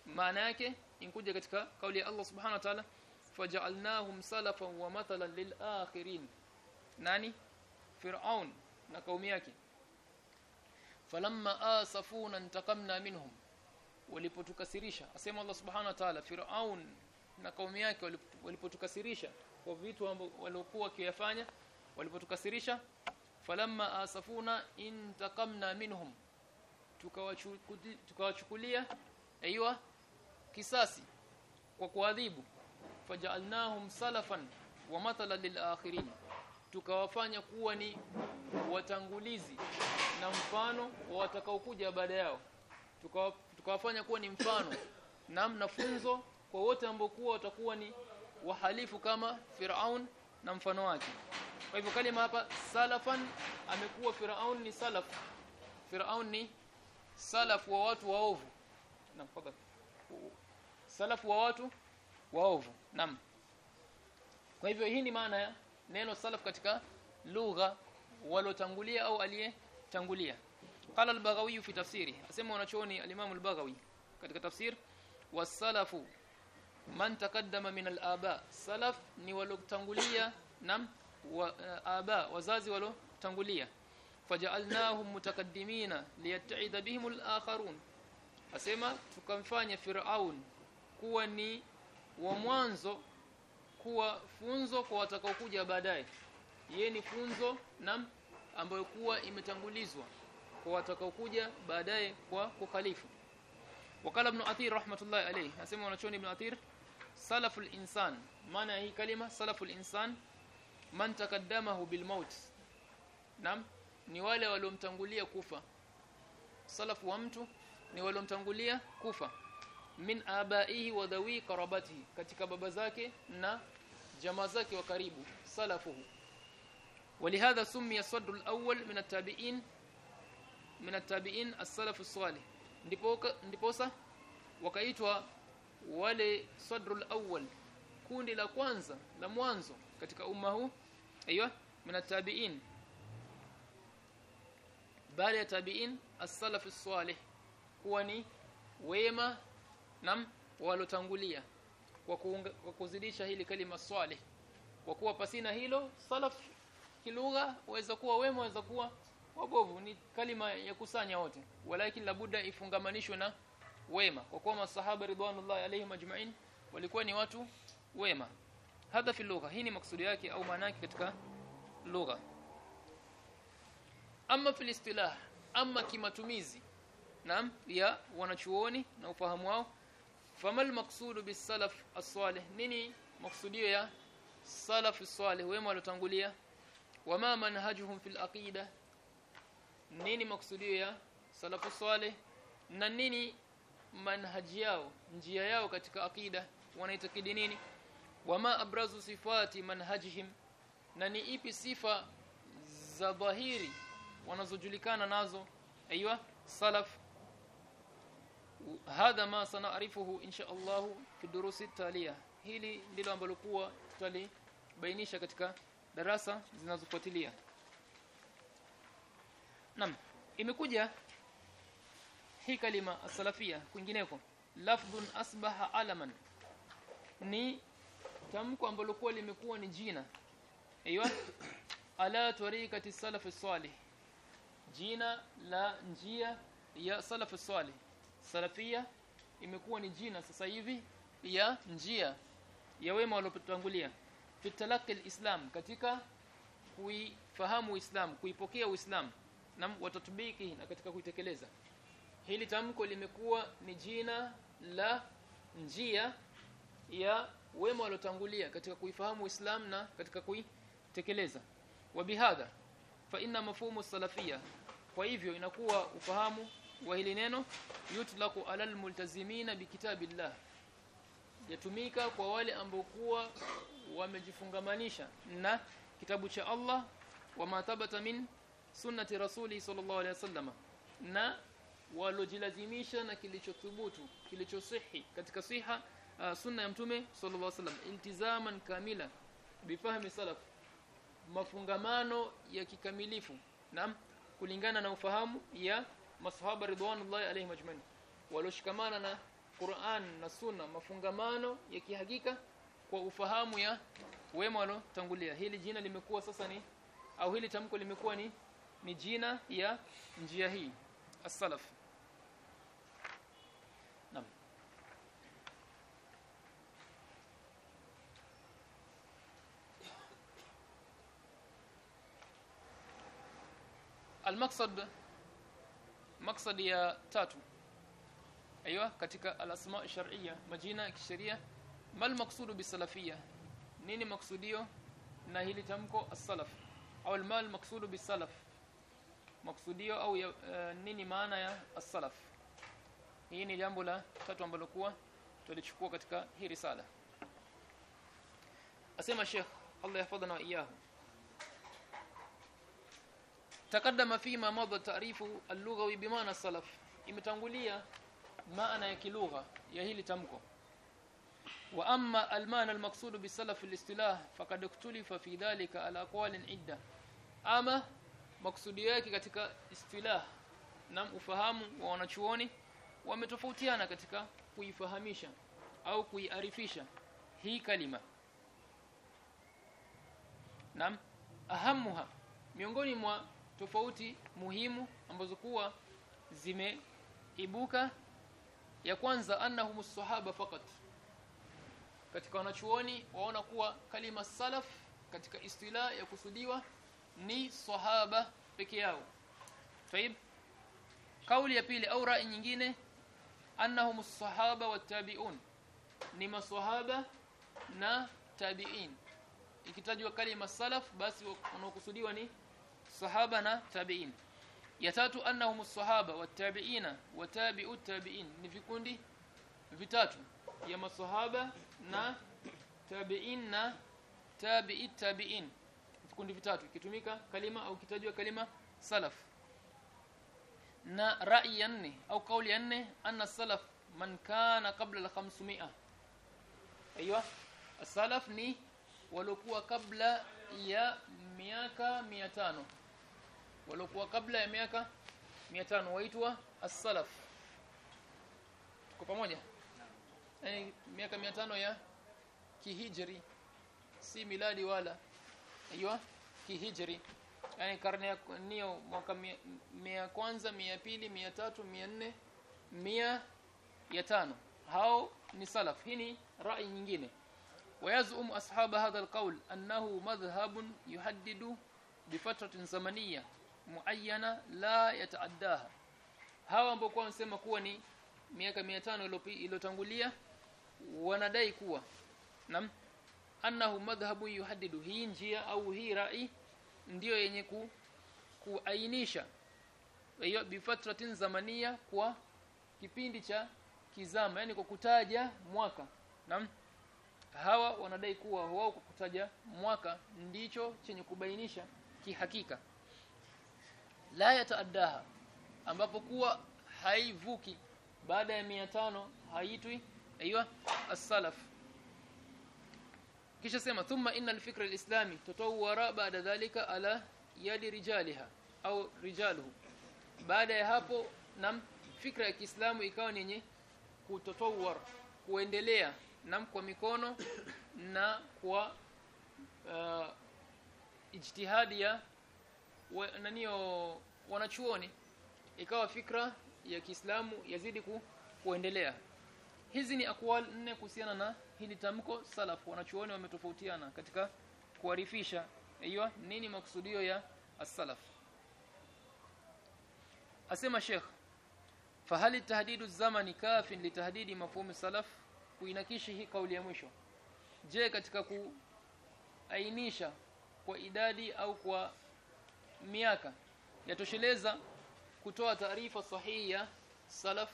maana yake inkuja katika kauli ya Allah subhanahu wa ta'ala faja'alnahum salafan wa mathalan lil akhirin nani? Fir'aun na kaumi yake. Falamma asafuna intaqamna minhum. Walipotukasirisha asema Allah subhanahu wa ta'ala fir'aun na kaumi yake walipotukasirisha kwa vitu waliokuwa wakiyafanya walipotukasirisha falamma asafuna intaqamna minhum tukawachukulia aiywa kisasi kwa kuadhibu. Faja'alnahum salafan wa matala lil akhirin tukawafanya kuwa ni watangulizi na mfano wa watakaokuja baada yao. Tukawafanya kuwa ni mfano na mnafunzo kwa wote ambao kuwa watakuwa ni wahalifu kama Firaun na mfano wake. Kwa hivyo kalima hapa salafan amekuwa Firaun ni salaf. Firaun ni salaf wa watu waovu. Na fadhali salaf wa watu waovu. Naam. Kwa hivyo hii ni maana ya neno salaf katika lugha walotangulia au aliyetangulia. Qala al-baghawi fi tafsiri. Asema wanachooni al-imam al-baghawi katika tafsir wasalafu man taqaddama min al-aba. Salaf ni walotangulia nam wa uh, aba wazazi walotangulia faja'alnahum mutaqaddimina liyata'ida bihim al-akharun. Asema tukamfanya Firaun kuwa ni wa mwanzo kuwa funzo kwa watakaokuja baadaye. Ye ni funzo nam ambayo kuwa imetangulizwa kwa watakaokuja baadaye kwa kukhalifu wakala ibn athir rahmatullahi alayhi asema wanachoni ibn athir salaful insan maana hii kalima salaful insan man takaddamahu bil maut nam ni wale waliomtangulia kufa salafu wa mtu ni waliomtangulia kufa min abaihi wa dhawi qarabatihi katika baba zake na jamaa zake wa karibu salafuhu ولهذا سمي الصدر الأول من التابعين من التابعين السلف الصالح ndiposa wakaitwa wale sadrul awwal kundi la kwanza la mwanzo katika umma huu. Aiywa min at-tabi'in. Baada ya tabi'in as-salaf as-salih kuwa ni wema nam walotangulia kwa, kwa kuzidisha hili kalima salih. Kwa kuwa pasina hilo salaf kilugha waweza kuwa wema waweza kuwa wabovu ni kalima ya kusanya wote. Walakin labuda ifungamanishwe na wema. Kwa kuwa masahaba ridwanullahi alayhim ajma'in walikuwa ni watu wema. Hadha fi lugha. Hii ni maksudi yake au maana yake katika lugha. Ama fil istilah ama kimatumizi naam ya wanachuoni na ufahamu wao. Famal maqsudu bis salaf as-salih. Nini maksudio ya salaf as-salih? Wema walotangulia wama manhajuhum fil aqida nini maksudio ya salafu salih na nini manhaji yao njia yao katika akida wanaitakidi nini wama abrazu sifati manhajihim? Na ni ipi sifa za dhahiri wanazojulikana nazo? Aiywa salaf. Hadha ma sanarifuhu insha Allah fi durusi talia hili ndilo ambalo kuwa tutalibainisha katika darasa zinazofuatilia Naam imekuja hii kalima as-salafia kwingineko. Lafdhun asbaha alaman. Ni tamko ambalo kwa limekuwa ni jina. Aiywa ala tariqati salaf salih jina la njia ya salaf salih salafia imekuwa ni jina sasa hivi ya njia ya wema waliotangulia fi talaqi alislam katika kuifahamu Uislam kuipokea uislamu na watatubiki na katika kuitekeleza. Hili tamko limekuwa ni jina la njia ya wema waliotangulia katika kuifahamu uislamu na katika kuitekeleza. Wabihadha fa inna mafhumu salafia. Kwa hivyo inakuwa ufahamu wa hili neno yutlaqu alal multazimina bikitabillah yatumika kwa wale ambao kuwa wamejifungamanisha na kitabu cha Allah wa matabata min sunnati rasuli sallallahu alaihi wasallam na walojilazimisha na kilichothubutu kilichosihi katika siha uh, sunna ya mtume sallallahu alaihi wasallam iltizaman kamila bifahmi salaf mafungamano ya kikamilifu naam kulingana na ufahamu ya masahaba ridwanullahi alaihim ajmain waloshikamana na Qur'an na Sunna mafungamano ya kihakika kwa ufahamu ya wema walotangulia. Hili jina limekuwa sasa ni au hili tamko limekuwa ni ni jina ya njia hii as-salaf naam المقصد مقصد ya tatu أيوه katika al-asma' shar'iyya majina ya kisheria mal maqsudu bisalafiyya nini maksudio na hili tamko as-salaf au al-mal maqsudu bisalaf maksudio au ya, uh, nini maana ya as-salaf? Hii ni jambo la tatu ambalo kwa tulichukua katika hii risala. Asema Sheikh Allah yahfadhana wa iyyahu. Takaddama fima madha ta'rifu al-lughawi bi ma'na as-salaf. Imetangulia maana ya kilugha ya hili tamko. Wa amma al-ma'na al-maqsuud bi as-salaf al-istilah faqad iktulifa fi dhalika ala aqwalin idda. Ama maksudi yake katika istilah na ufahamu wa wanachuoni wametofautiana katika kuifahamisha au kuiarifisha hii kalima. Nam ahamuha miongoni mwa tofauti muhimu ambazo kuwa zimeibuka ya kwanza annahum sahaba fakat katika wanachuoni waona kuwa kalima salaf katika istilah ya kusudiwa ni sahaba peke yao طيب kauli ya pili au rai nyingine annahum sahaba wattabi'un ni maswahaba na tabi'in ikitajwa kalima salaf basi wanaokusudiwa ni sahaba na tabi'in ya tatu annahum sahaba wattabi'ina watabi'u tabi'in ni vikundi vitatu ya masahaba na tabi'in na tabi'i tabi'in vikundi vitatu ikitumika kalima au kitajwa kalima salaf. Na rai ya nne au kauli ya nne anna salaf man kana qabla al-500 aiywa salaf ni waliokuwa kabla ya miaka 500 waliokuwa kabla ya miaka 500 waitwa as-salaf. Tuko pamoja? Yani miaka 500 ya kihijri si miladi wala aiywa kihijri yani karne ya nio mwaka mia kwanza mia pili mia tatu mia nne mia ya tano hao ni salaf hii ni rai nyingine ويزعم أصحاب هذا القول أنه مذهب يحدد بفترة زمنية معينة لا يتعداها hawa ambao kwa wanasema kuwa ni miaka 500 iliyotangulia wanadai kuwa nam annahu madhhabu yuhaddidu hii njia au hii rai ndiyo yenye ku, kuainisha. Hiyo bifatratin zamania kwa kipindi cha kizama yani kwa kutaja mwaka. Naam. Hawa wanadai kuwa wao kwa kutaja mwaka ndicho chenye kubainisha kihakika. La yataaddaha ambapo kuwa haivuki. Baada ya 500 haitwi. Aiywa as-salaf kisha sema thumma inna al-fikra al-islami tatawwara baada dhalika ala yadi rijaliha au rijaluhu. Baada ya hapo nam fikra ya Kiislamu ikawa ni yenye kutotowar kuendelea nam kwa mikono na kwa uh, ijtihadi ya wa, naniyo wanachuoni. Ikawa fikra ya Kiislamu yazidi ku, kuendelea hizi ni akwal nne kuhusiana na hili tamko salaf. Wanachuoni wametofautiana katika kuarifisha aiyo nini maksudio ya as-salaf? Asema Sheikh fahali tahdidu zamani kafin litahdidi mafhumu salaf kuinakishi hii kauli ya mwisho? Je katika kuainisha kwa idadi au kwa miaka yatosheleza kutoa taarifa sahihi ya salaf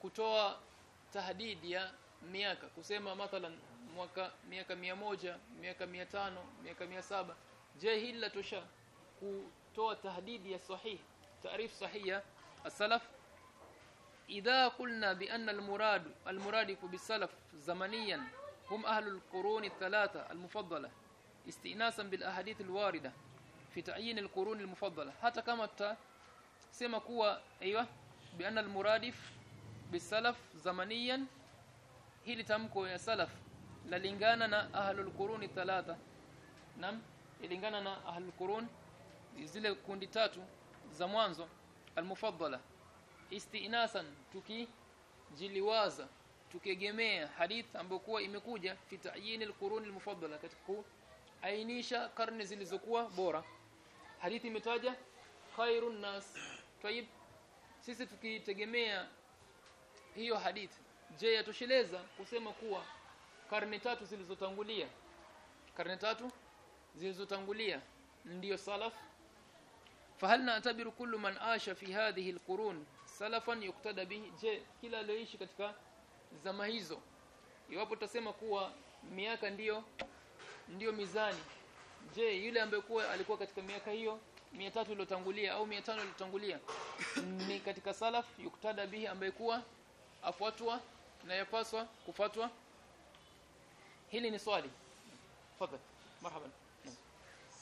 kutoa tahdid ya miaka kusema mathalan mwaka miaka mia moja miaka mia tano miaka mia saba. Je hili la tosha kutoa tahdidi ya sahih taarif sahiha as-salaf? Idha qulna bi anna al-murad al-murad bis-salaf zamaniyan hum ahlu al-qurun ath-thalatha al-mufaddala istinasan bil ahadith al-warida fi ta'yin al-qurun al-mufaddala. Hata kama tutasema kuwa aiywa bi anna al-muradif bis-salaf zamaniyan. Hili tamko ya salaf lalingana na ahlul quruni thalatha. Nam ilingana na ahlul qurun zile kundi tatu za mwanzo almufaddala. Istinasan tukijiliwaza tukegemea hadith ambayo kuwa imekuja fi ta'yin alqurun almufaddala katika ainisha karne zilizokuwa bora. Hadithi imetaja khairun nas. Tayib sisi tukitegemea hiyo hadithi. Je yatosheleza kusema kuwa karne tatu zilizotangulia karne tatu zilizotangulia ndiyo salaf? Fahal na'tabiru kullu man asha fi hadhihi alqurun? Salafan yuktada bihi. Je kila aliyoishi katika zama hizo iwapo tutasema kuwa miaka ndiyo ndiyo mizani je yule ambaye kuwa alikuwa katika miaka hiyo 300 iliyotangulia au 500 iliyotangulia ni katika salaf yuktada bihi ambaye kuwa afuatwa na yapaswa kufuatwa? Hili ni swali. Fadhali marhaban.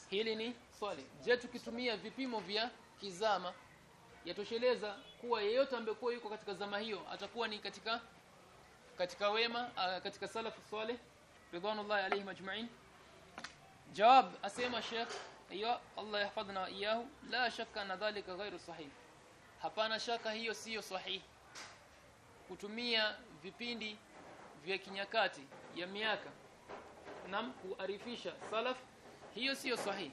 Hili ni swali. Je tukitumia vipimo vya kizama yatosheleza kuwa yeyote ambaye kuwa yuko katika zama hiyo atakuwa ni katika katika wema katika salafu salih ridwanullahi alayhi majma'in. Jawab asema sheikh ayo Allah yahfadhna iyahu la shakka na dhalika ghairu sahih. Hapana shaka hiyo siyo sahihi kutumia vipindi vya kinyakati ya miaka na kuarifisha salaf hiyo sio sahihi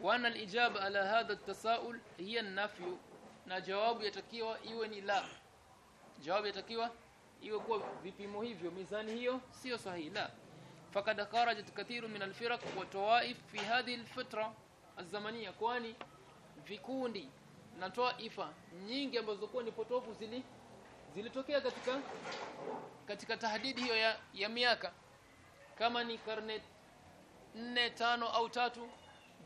wana alijab ala hadha atasaul hiya nafyu na jawabu yatakiwa iwe ni la. Jawabu yatakiwa iwe kuwa vipimo hivyo mizani hiyo sio sahihi la. Fakad kharajat kathiru min alfiraq wa tawaif fi hadhihi alfitra azamania kwani vikundi na taifa nyingi ambazo kwa ni potofu zili zilitokea katika katika tahdidi hiyo ya, ya miaka. Kama ni karne nne tano au tatu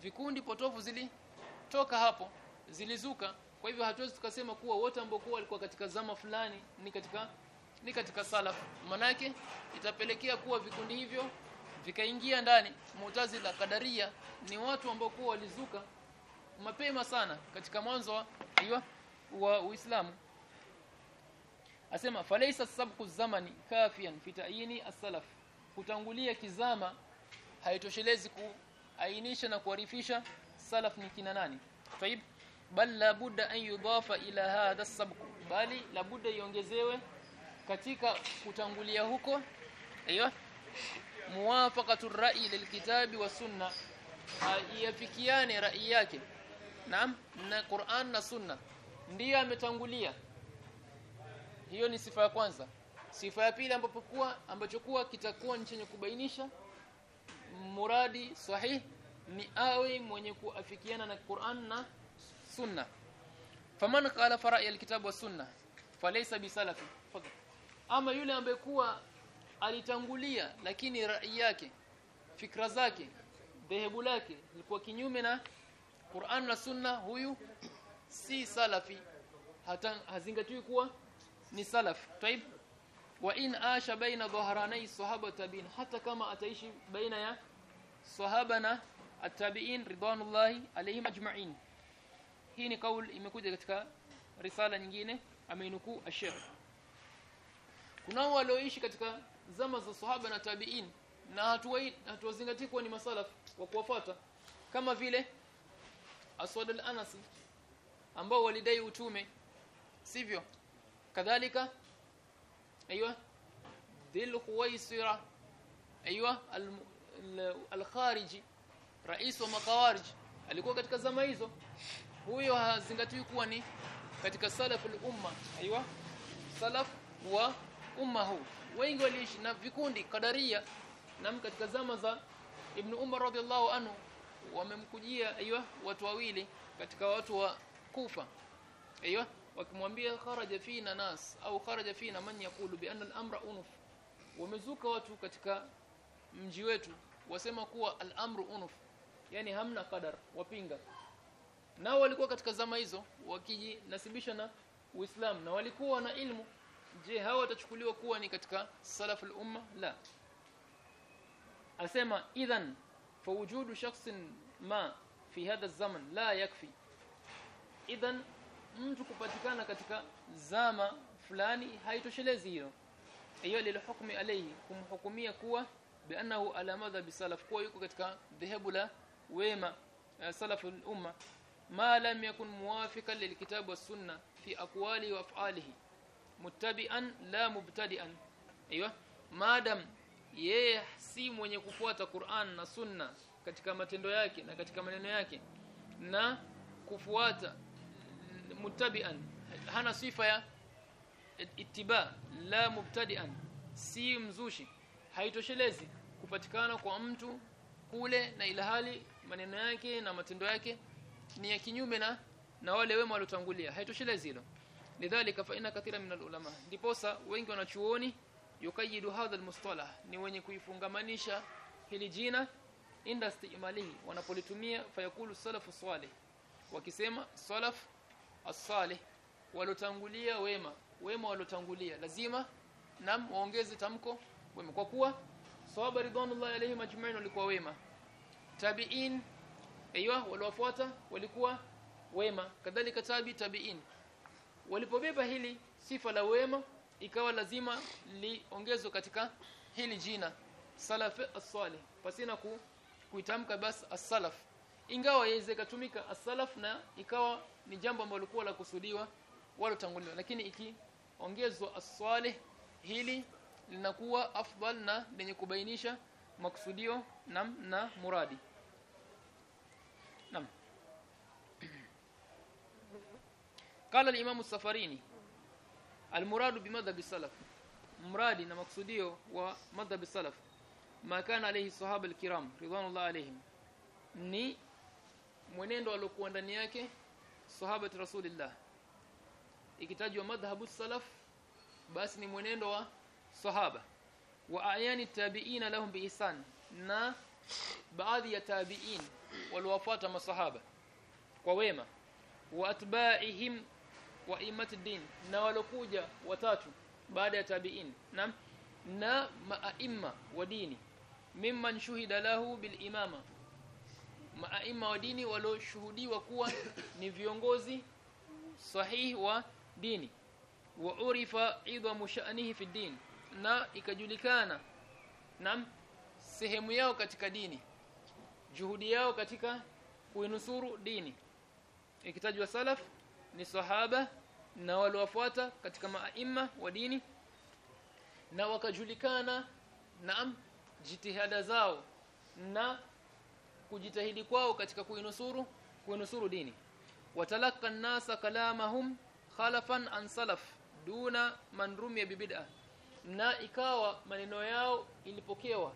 vikundi potofu zilitoka hapo zilizuka. Kwa hivyo hatuwezi tukasema kuwa wote ambao kuwa walikuwa katika zama fulani ni katika ni katika salaf. Manake itapelekea kuwa vikundi hivyo vikaingia ndani. Mu'tazila Kadaria ni watu ambao kuwa walizuka mapema sana katika mwanzo wa wa Uislamu asema falaysa sabqu zamani kafian fi ta'yini as-salaf. Kutangulia kizama haitoshelezi kuainisha na kuarifisha salaf ni kina nani. Faib bal la budda an yudafa ila hadha as-sabq bali la budda iongezewe katika kutangulia huko aiyo muwafaqatu ar-ra'i lilkitabi wa sunna. Iafikiane rai yake. Naam na Qur'an na sunna. Ndiyo ametangulia hiyo ni sifa ya kwanza. Sifa ya pili ambapo kuwa ambacho kuwa kitakuwa ni chenye kubainisha muradi sahih ni awe mwenye kuafikiana na Qur'an na sunna. Faman qala fara'i alkitab wa sunna falaysa bisalafi ama yule ambaye kuwa alitangulia lakini rai yake fikra zake dhehebu lake lilikuwa kinyume na Qur'an na sunna huyu si salafi. Hata hazingatiwi kuwa ni salaf. Taib. Wa in asha baina dhahranai sahaba tabiin. Hata kama ataishi baina ya sahaba na at-tabi'in ridwanullahi alayhim ajma'in hii ni kauli imekuja katika risala nyingine ameinukuu ash-sheikh kunao walioishi katika zama za sahaba na tabi'in na hatuwazingatii kuwa ni masalaf wa kuwafuata. Kama vile Aswad al-Anasi ambao walidai utume sivyo kadhalika ايوه dhil khuwaisira ايوه al-khariji rais wa makawarij alikuwa katika zama hizo huyo hazingatiwi kuwa ni katika salaf al-umma aiywa salaf wa umma huu wengi waliishi na vikundi kadaria na katika zama za ibn umar radhiallahu anhu wamemkujia aiywa watu wawili katika watu wa kufa ايوه wakimwambia kharaja fina nas au kharaja fina man yaqulu bi anna al-amra unuf. Wamezuka watu katika mji wetu wasema kuwa al-amru unuf yani hamna qadar wapinga. Nao walikuwa katika zama hizo wakijinasibisha na Uislamu na walikuwa na ilmu. Je hawa watachukuliwa kuwa ni katika salaful umma? La. Asema idhan fawujudu shakhsin ma fi hadha zaman la yakfi. Idhan mtu kupatikana katika zama fulani haitoshelezi hiyo hiyo lilo hukumu alayhi kumhukumia kuwa biannahu ala madhhabi salaf kuwa yuko katika dhehebu la wema salaful umma. Ma lam yakun muwafiqan lilkitab was sunna fi aqwali wa af'alihi muttabi'an la mubtadi'an. Aiyo madam yeye si mwenye kufuata Qur'an na sunna katika matendo yake na katika maneno yake na kufuata muttabi'an hana sifa ya ittiba la mubtadi'an. Si mzushi. Haitoshelezi kupatikana kwa mtu kule na ilhali maneno yake na matendo yake ni ya kinyume na na wale wema waliotangulia. Haitoshelezi hilo. Lidhalika fa inna kathira min ulama. Ndiposa wengi wanachuoni yukayidu hadha almustalah ni wenye kuifungamanisha hili jina inda istimalihi. Wanapolitumia fayakulu salafu salih. Wakisema salaf as-salih walotangulia wema wema walotangulia. Lazima nam waongeze tamko wema. Kwa kuwa sahaba ridwanullahi alayhi majma'in walikuwa wema. Tabi'in aiywa waliofuata walikuwa wema. Kadhalika tabi tabi'in. Walipobeba hili sifa la wema ikawa lazima liongezwe katika hili jina salaf as-salih. Pasina ku, kuitamka bas as-salaf. Ingawa yaweze kutumika as-salaf na ikawa ni jambo ambalo lilikuwa la kusudiwa wala tanguliwa lakini ikiongezwa as-salih hili linakuwa afdal na lenye kubainisha maksudio na, na muradi nam قال الامام السفريني المراد بمذهب السلف مرادي na maksudio wa madhhab salaf ma kana alayhi sahaba alkiram ridwanullah alayhim ni mwenendo aliokuwa ndani yake sahaba rasulillah. Ikitajwa madhhabu salaf basi ni mwenendo wa sahaba. Wa ayani tabi'ina lahum biihsan na baadhi ya tabi'in waliowafuata masahaba kwa wema. Wa atba'ihim wa imati na walokuja watatu baada ya tabi'in. Na na maaima wa dini. Mimman shuhida lahu bil maaima wa dini walioshuhudiwa kuwa ni viongozi sahihi wa dini. Wa urifa idhamu sha'nihi fi din. Na ikajulikana nam sehemu yao katika dini juhudi yao katika kuinusuru dini. Ikitajwa salaf ni sahaba na waliowafuata katika maaima wa dini na wakajulikana naam jitihada zao na kujitahidi kwao katika kuinusuru kuinusuru dini. Watalaka nasa kalamahum khalafan an salaf duna man rumiya bibid'a na ikawa maneno yao ilipokewa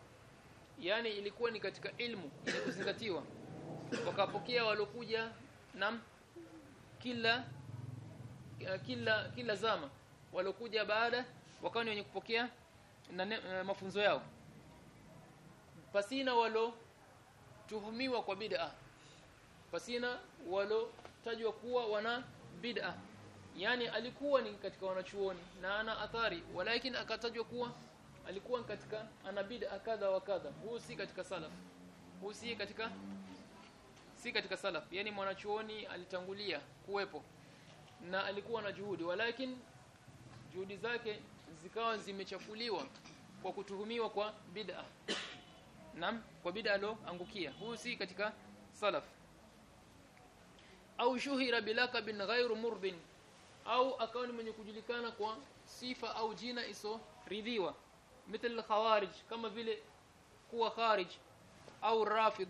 yani ilikuwa ni katika ilmu ili kuzingatiwa wakapokea walokuja nam kila kila kila zama. Walokuja baada wakawa ni wenye kupokea na uh, mafunzo yao. Pasina walo tuhumiwa kwa bid'a. Pasina walotajwa kuwa wana bid'a. Yani alikuwa ni katika wanachuoni na ana athari. Walakin akatajwa kuwa alikuwa katika ana bid'a kadha wa kadha. Huu si katika salaf. Huu si katika si katika salaf. Yani mwanachuoni alitangulia kuwepo na alikuwa na juhudi. Walakin juhudi zake zikawa zimechafuliwa kwa kutuhumiwa kwa bid'a naam kwa bid'a aloangukia huyu si katika salaf. Au shuhira bilakabin ghairu murdin au akawa ni mwenye kujulikana kwa sifa au jina iso ridhiwa mithl khawarij kama vile kuwa kharij au rafid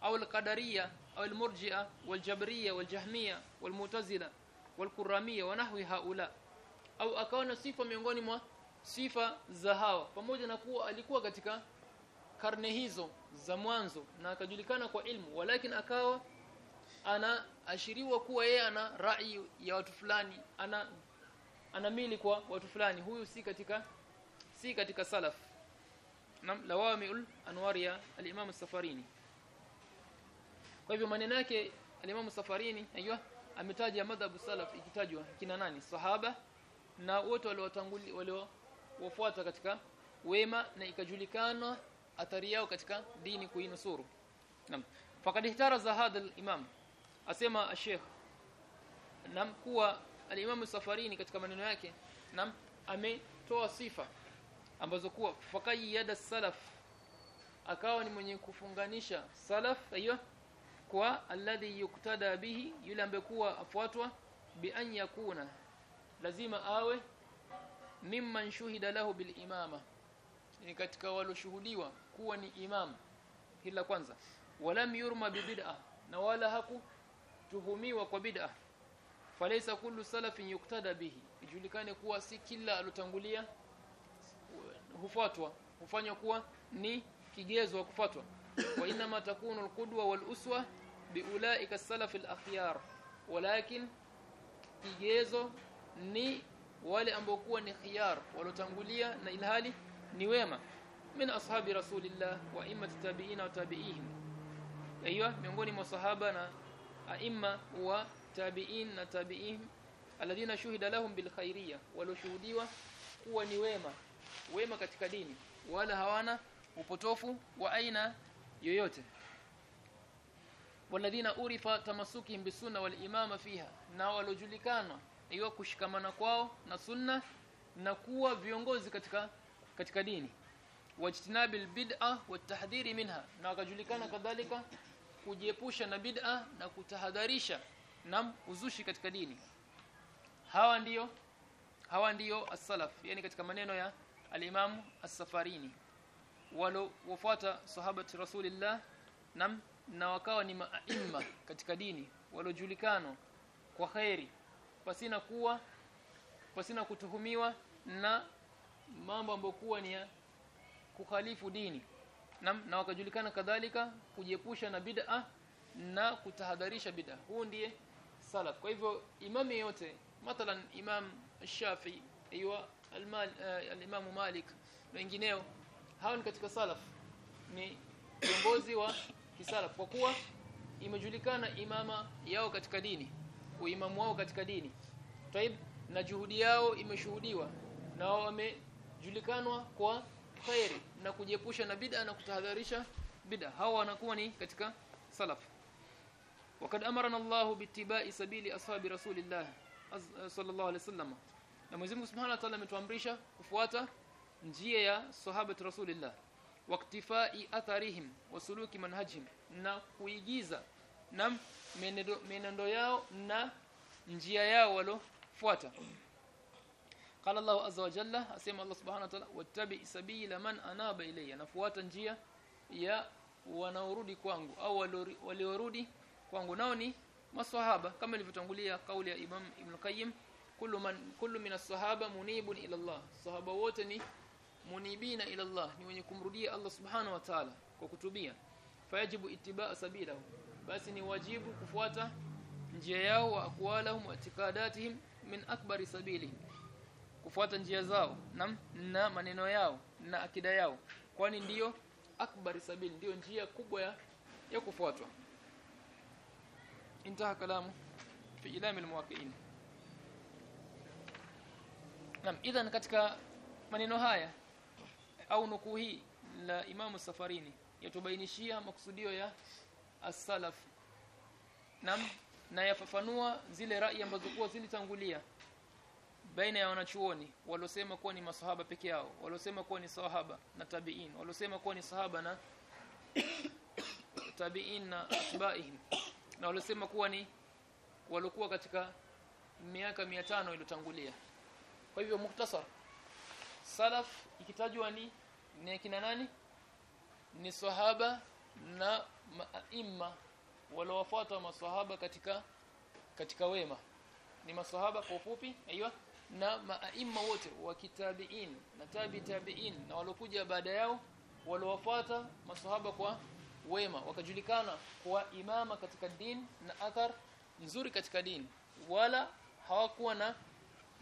au alqadariya au almurji'a waljabriya waljahmiya walmu'tazila walkurramia wa nahwi haula. Au akawa na sifa miongoni mwa sifa za hawa. Pamoja na kuwa alikuwa katika karne hizo za mwanzo na akajulikana kwa ilmu walakin akawa anaashiriwa kuwa yeye ana rai ya watu fulani ana anamili kwa watu fulani. Huyu si katika si katika salaf. Nam lawamiul anwar ya al-Imam safarini kwa hivyo maneno yake al-Imam safarini ayo ametaja madhhabu salaf ikitajwa kina nani sahaba na wote waliowatangulia waliowafuata katika wema na ikajulikana athari yao katika dini kuinusuru. Nam faqad ihtaraza hadha al-imam. Asema Sheikh nam kuwa al-Imam Safarini katika maneno yake nam ametoa sifa ambazo kuwa faqayyada salaf akawa ni mwenye kufunganisha salaf aiyo kwa alladhi yuktada bihi yule ambaye kuwa afuatwa bi an yakuna lazima awe mimman shuhida lahu bil imama ni katika waloshuhudiwa kuwa ni imam. Hila kwanza. Walam yurma bi bid'ah na wala haku tuhumiwa kwa bid'ah. Falaysa kullu salafin yuktada bihi ijulikane kuwa si kila alotangulia hufuatwa hufanywa kuwa ni kigezo wa kufuatwa. Wa inma takunu alqudwa waluswa biulaika salaf al-akhyar walakin kigezo ni wale ambao kuwa ni khiyar walotangulia na ilhali ni wema. Min ashabi rasulillah wa imma tabi'ina wa tabi'ihim. Aiyo miongoni mwa sahaba na aima wa tabi'in na tabi'ihim alladhina shuhida lahum bil khairiyya waloshuhudiwa kuwa ni wema. Wema katika dini. Wala hawana upotofu wa aina yoyote. Walladhina urifa tamasukihim bisunna wal imama fiha na walojulikana. Hiyo kushikamana kwao na sunna na kuwa viongozi katika katika dini. Wajtinabil bid'a watahdhiri minha. Na wakajulikana kadhalika kujiepusha na bid'a na kutahadharisha na uzushi katika dini. Hawa ndiyo hawa ndiyo as-salaf. Yani katika maneno ya al-Imam as-Safarini. Walo wafuata sahabati rasulillah nam na wakawa ni maimma katika dini. Walojulikano kwa khairi pasina kuwa pasina kutuhumiwa na mambo ambokuwa ni ya kukhalifu dini. Na, na wakajulikana kadhalika kujiepusha na bid'a na kutahadharisha bid'a. Huu ndiye salaf. Kwa hivyo imam yote mathalan imam Shafi aywa al-Imam Malik na wengineo hao ni katika salaf. Ni viongozi wa kisalaf. Kwa kuwa imejulikana imama yao katika dini uimamu wao katika dini. Taib na juhudi yao imeshuhudiwa na kujulikanwa kwa khairi na kujiepusha na bid'a na kutahadharisha bid'a. Hawa wanakuwa ni katika salaf. Wakad amarana Allahu bitibai sabili ashabi rasulillah eh, sallallahu alayhi wasallam na Mwenyezi Mungu Subhanahu wa Ta'ala ametuamrisha kufuata njia ya sahabati rasulillah waktifai atharihim wa suluki manhajihim na kuigiza na menendo yao na njia yao walofuata qala Allahu azza wa jalla asema Allah subhanahu wa ta'ala wattabi sabila man anaba ilayya. Nafuata njia ya wanaorudi kwangu au waliorudi kwangu. Nao ni maswahaba kama ilivyotangulia kauli ya Imam Ibn Qayyim kullu man kullu minas sahaba munibun ila Allah. Sahaba wote ni munibina ila Allah ni wenye kumrudia Allah subhanahu wa ta'ala kwa kutubia. Fayajibu itibaa sabilahu basi ni wajibu kufuata njia yao wa aqwalahum wa i'tiqadatihim min akbari sabili kufuata njia zao na, na maneno yao na akida yao. Kwani ndiyo akbari sabil ndiyo njia kubwa ya, ya kufuatwa. Intaha kalamu fi ilam almuwaqiin nam idhan katika maneno haya au nukuu hii la imamu Safarini yatubainishia makusudio ya as-salaf. Nam na yafafanua zile rai ambazo kuwa zilitangulia baina ya wanachuoni waliosema kuwa ni masahaba peke yao waliosema kuwa ni sahaba na tabi'in waliosema kuwa ni sahaba na tabi'in na atba'ihim na waliosema kuwa ni walokuwa katika miaka 500 iliyotangulia. Kwa hivyo muktasar salaf ikitajwa ni ni kina nani? Ni sahaba na maima waliowafuata masahaba katika katika wema. Ni masahaba kwa ufupi aiywa na maaima wote wa kitabiin na tabi tabiin na walokuja baada yao waliowafuata masahaba kwa wema wakajulikana kwa imama katika dini na athar nzuri katika dini wala hawakuwa na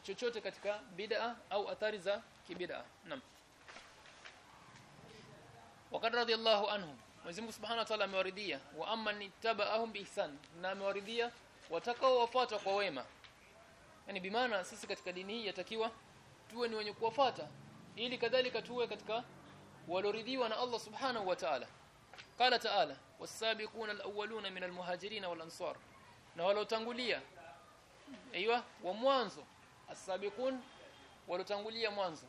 chochote katika bid'a au athari za kibid'a. Naam. Wakati radiyallahu anhum. Mwenyezi Mungu Subhanahu wa Ta'ala amewaridhia. Wa amman ittaba'ahum bi ihsan. Na amewaridhia watakao wafuata kwa wema yani bimaana sisi katika dini hii yatakiwa tuwe ni wenye kuwafata ili kadhalika tuwe katika waloridhiwa na Allah Subhanahu wa Ta'ala. Qala ta'ala was-sabiquna al-awwaluna min al-muhajirin wal-ansar. Na walotangulia aiywa wa mwanzo. As-sabiqun walotangulia mwanzo.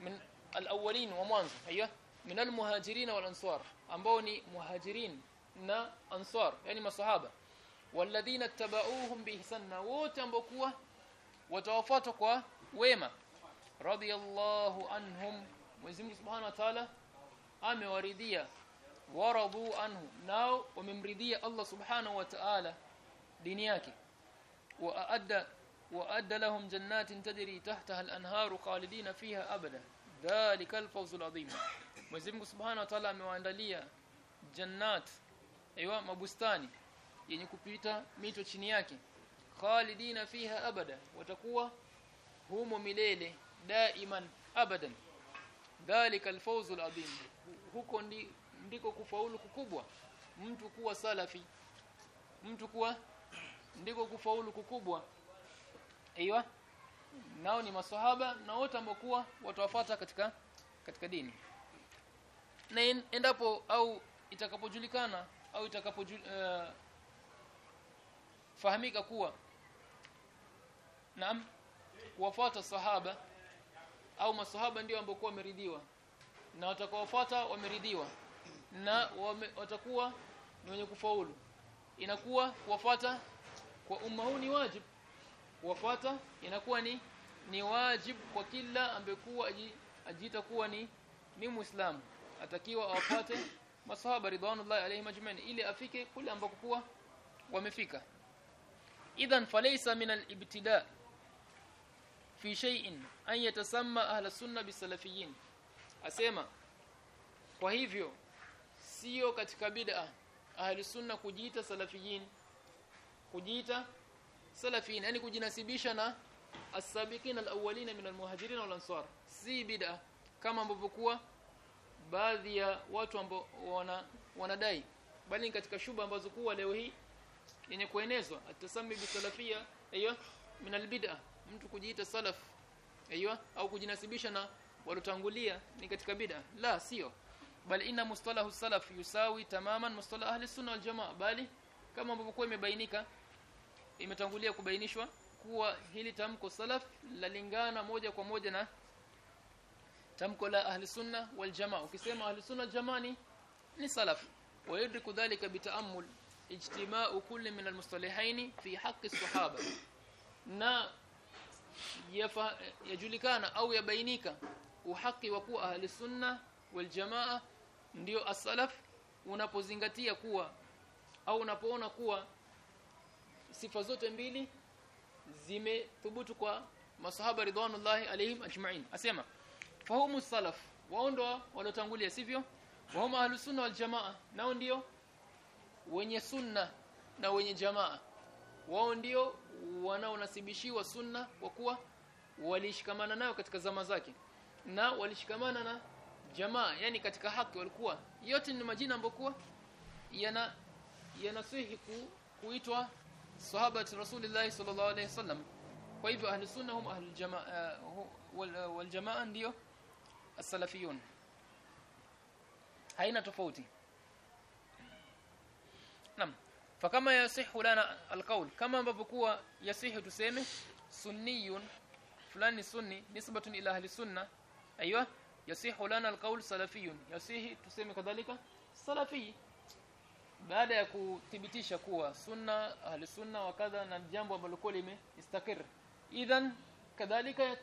Min al-awwalin wa mwanzo. Aiywa min al-muhajirin wal-ansar. Ambao ni muhajirin na ansar yani masahaba walladhina tabauhum biihsan na wote ambao kuwa watawafuata kwa wema radiyallahu anhum Mwenyezi Mungu Subhanahu wa Ta'ala amewaridhia waradu anhu nao wamemridhia Allah Subhanahu wa Ta'ala dini yake wa aadda wa adda lahum jannatin tajri tahtaha al-anharu khalidina fiha abada dhalika al-fawzul adhim Mwenyezi Mungu Subhanahu wa Ta'ala amewaandalia jannat aiywa mabustani yenye kupita mito chini yake. Khalidina fiha abada. Watakuwa humo milele daiman abadan. Dhalika alfawz alazim. Huko ndi, ndiko kufaulu kukubwa. Mtu kuwa salafi. Mtu kuwa ndiko kufaulu kukubwa. Aiywa nao ni maswahaba na wote ambao watawafuata katika katika dini. Na endapo au itakapojulikana au itakapo uh, fahamika kuwa naam kuwafuata sahaba au masahaba ndio ambao wameridhiwa. Na watakaofuata wameridhiwa. Na wame, watakuwa ni wenye kufaulu. Inakuwa kuwafuata kwa umma huu ni wajib. Kuwafuata inakuwa ni ni wajib kwa kila ambekuwa ajiita kuwa ni ni muislamu. Atakiwa awapate masahaba ridwanullahi alayhi ajma'in ili afike kule ambako kuwa wamefika idhan falaysa min alibtida fi shay'in an yatasamma ahla sunna bisalafiyin asema kwa hivyo sio katika bid'a ahli sunna kujiita salafiyin kujiita salafiyin yani kujinasibisha na as-sabiqin al-awwalin min al-muhajirin wal ansar si bid'a kama ambavyo kuwa baadhi ya watu ambao wana wanadai. Bali katika shuba ambazo kuwa leo hii yenye kuenezwa. Atasami bisalafia aiyo min albid'a mtu kujiita salaf aiyo au kujinasibisha na walotangulia ni katika bid'a. La sio. Bali ina mustalahu salaf yusawi tamaman mustalah ahli sunna wal jamaa. Bali kama ambavyo kwa imebainika imetangulia kubainishwa kuwa hili tamko salaf lalingana moja kwa moja na tamko la ahli sunna wal jamaa. Ukisema ahli sunna jamani ni salaf. Wayudriku dhalika bitaammul ijtima'u kulli min almustalihaini fi haqqi sahaba na yajulikana au yabainika uhaqi wa kuwa ahli sunna wal jamaa ndio asalaf unapozingatia kuwa au unapoona kuwa sifa zote mbili zimethubutu kwa masahaba ridwanullahi alaihim ajma'in. Asema fahumu salaf waondoa waliotangulia sivyo wahum ahlusunna wal jamaa nao ndio wenye sunna na wenye jamaa. Wao ndio wanaonasibishiwa sunna kwa kuwa walishikamana nayo katika zama zake. Na walishikamana na jamaa yani katika haki walikuwa. Yote ni majina ambayo kuwa yana yanasihi ku, kuitwa sahaba rasulullah sallallahu alaihi wasallam. Kwa hivyo ahli sunna hum ahli jamaa uh, wal, wal jamaa ndio as-salafiyun. Haina tofauti Naam. Fakama yasihu lana alqaul kama ambavyo kuwa yasihu tuseme sunniyun fulani sunni nisbatun ila ahli sunna aiywa yasihu lana alqaul salafiyun. Yasihi tuseme kadhalika salafi. Baada ya kuthibitisha kuwa sunna ahli sunna wa kadha na jambo ambalo kwa lime istakir idhan kadhalika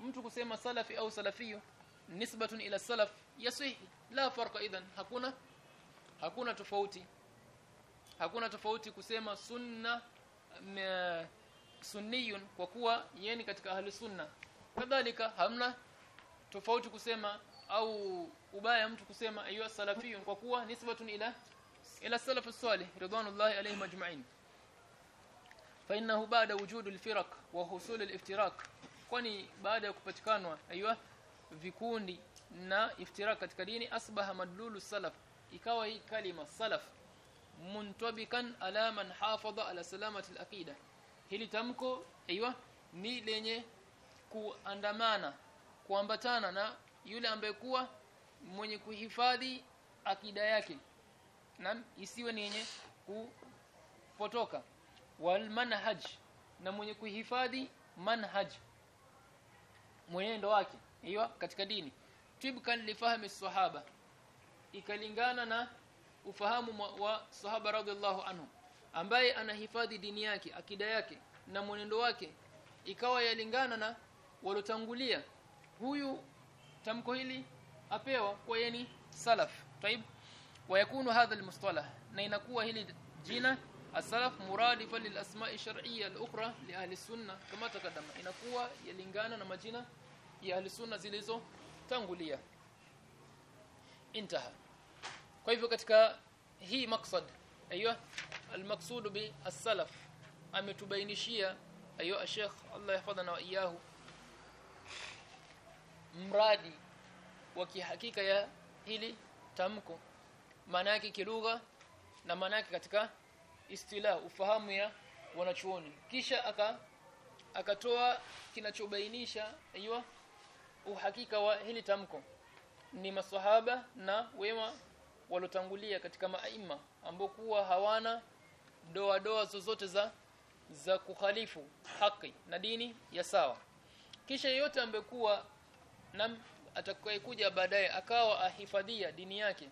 mtu kusema salafi au salafiyu nisbatun ila salaf yasihi la farqa idhan. Hakuna hakuna tofauti hakuna tofauti kusema sunna m, sunniyun kwa kuwa yeni katika ahli sunna. Kadhalika hamna tofauti kusema au ubaya mtu kusema ayu salafiyun kwa kuwa nisbatun ila ila salaf salih ridwanullahi alayhim ajma'in. Fa innahu ba'da wujud al-firaq wa husul al-iftiraq kwani baada ya kupatikanwa aywa vikundi na iftirak katika dini asbaha madlulu salaf. Ikawa hii kalima salaf muntabikan ala man hafadha ala salamati al-aqida hili tamko aiywa ni lenye kuandamana kuambatana na yule ambaye kuwa mwenye kuhifadhi akida yake na isiwe ni yenye kupotoka. Wal manhaj na mwenye kuhifadhi manhaj mwenendo wake hiyo katika dini. Tibkan lifahmi sahaba ikalingana na ufahamu wa sahaba radhiallahu anhu ambaye anahifadhi dini yake akida yake na mwenendo wake ikawa yalingana na walotangulia huyu tamko hili apewa kwa yani salaf طيب ويكون هذا المصطلح na inakuwa hili jina as-salaf muradifa lil asma'i shar'iyya al-ukhra li ahli sunna kama takadama inakuwa yalingana na majina ya ahli sunna zilizo tangulia intaha kwa hivyo katika hii maksad aiyo al-maqsud bi as-salaf ametubainishia aiyo Sheikh Allah yahfadhana wa iyahu mradi wa kihakika ya hili tamko. Maana yake kilugha na maana yake katika istila ufahamu ya wanachuoni. Kisha aka akatoa kinachobainisha aiyo uhakika wa hili tamko. Ni maswahaba na wema walotangulia katika maima ambao kuwa hawana doa doa zozote za za kukhalifu haki na dini ya sawa. Kisha yeyote ambekuwa na atakayekuja baadaye akawa ahifadhia dini yake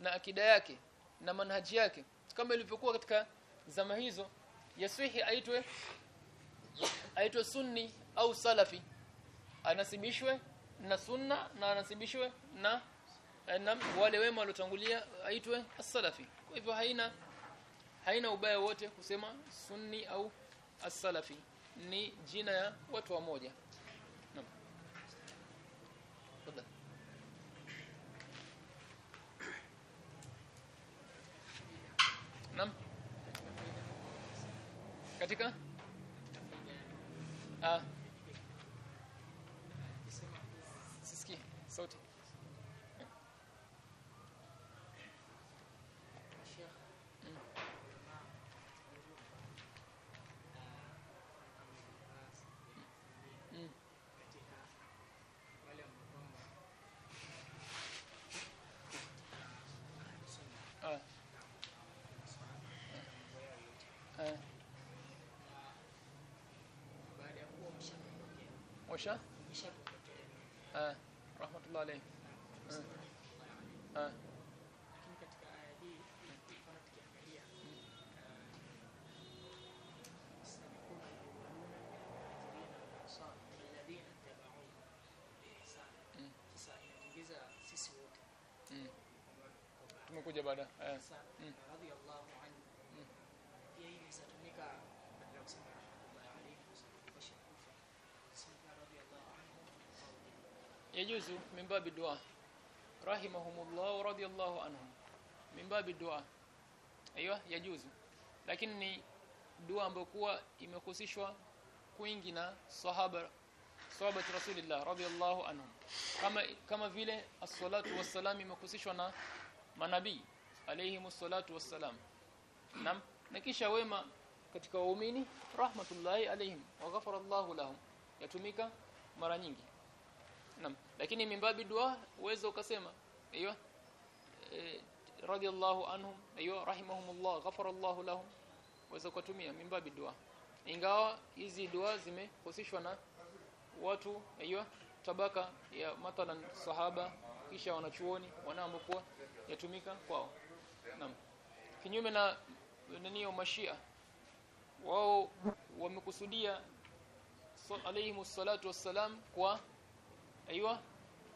na akida yake na manhaji yake kama ilivyokuwa katika zama hizo yasihi aitwe aitwe sunni au salafi anasibishwe na sunna na anasibishwe na na wale wema waliotangulia aitwe as-salafi. Kwa hivyo haina haina ubaya wote kusema sunni au as-salafi. Ni jina ya watu wamoja naam naam katika? Ah sasa inatuingiza sisi wote mm. kwamba kwamba tumekuja baada ah Sasa, Mm. radhiyallahu anhu Mm. pia hii inaweza tumika badala ya kusema rahmatullahi alayhi kwa sababu kufa sema radhiyallahu anhu au يجوز من باب الدعاء رحمهم الله ورضي الله عنهم من باب الدعاء ايوه يجوز lakini ni dua ambayo kuwa imehusishwa kwingi na sahaba sahaba rasulillah radhiyallahu anhum kama kama vile as-salatu was-salam imehusishwa na manabii alayhimus salatu was-salam nam na kisha wema katika waumini rahmatullahi alayhim wa ghafara Allahu lahum yatumika mara nyingi Naam. Lakini mimbabi dua uwezo ukasema aiyo eh, radiyallahu anhum aiyo rahimahumullah ghafarallahu lahum uwezo kutumia mimbabi dua. Ingawa hizi dua zimehusishwa na watu aiyo tabaka ya mathalan sahaba kisha wanachuoni wanaambokuwa yatumika kwao. Naam. Kinyume na naniyo mashia wao wamekusudia so- alayhi salatu wassalam kwa aiywa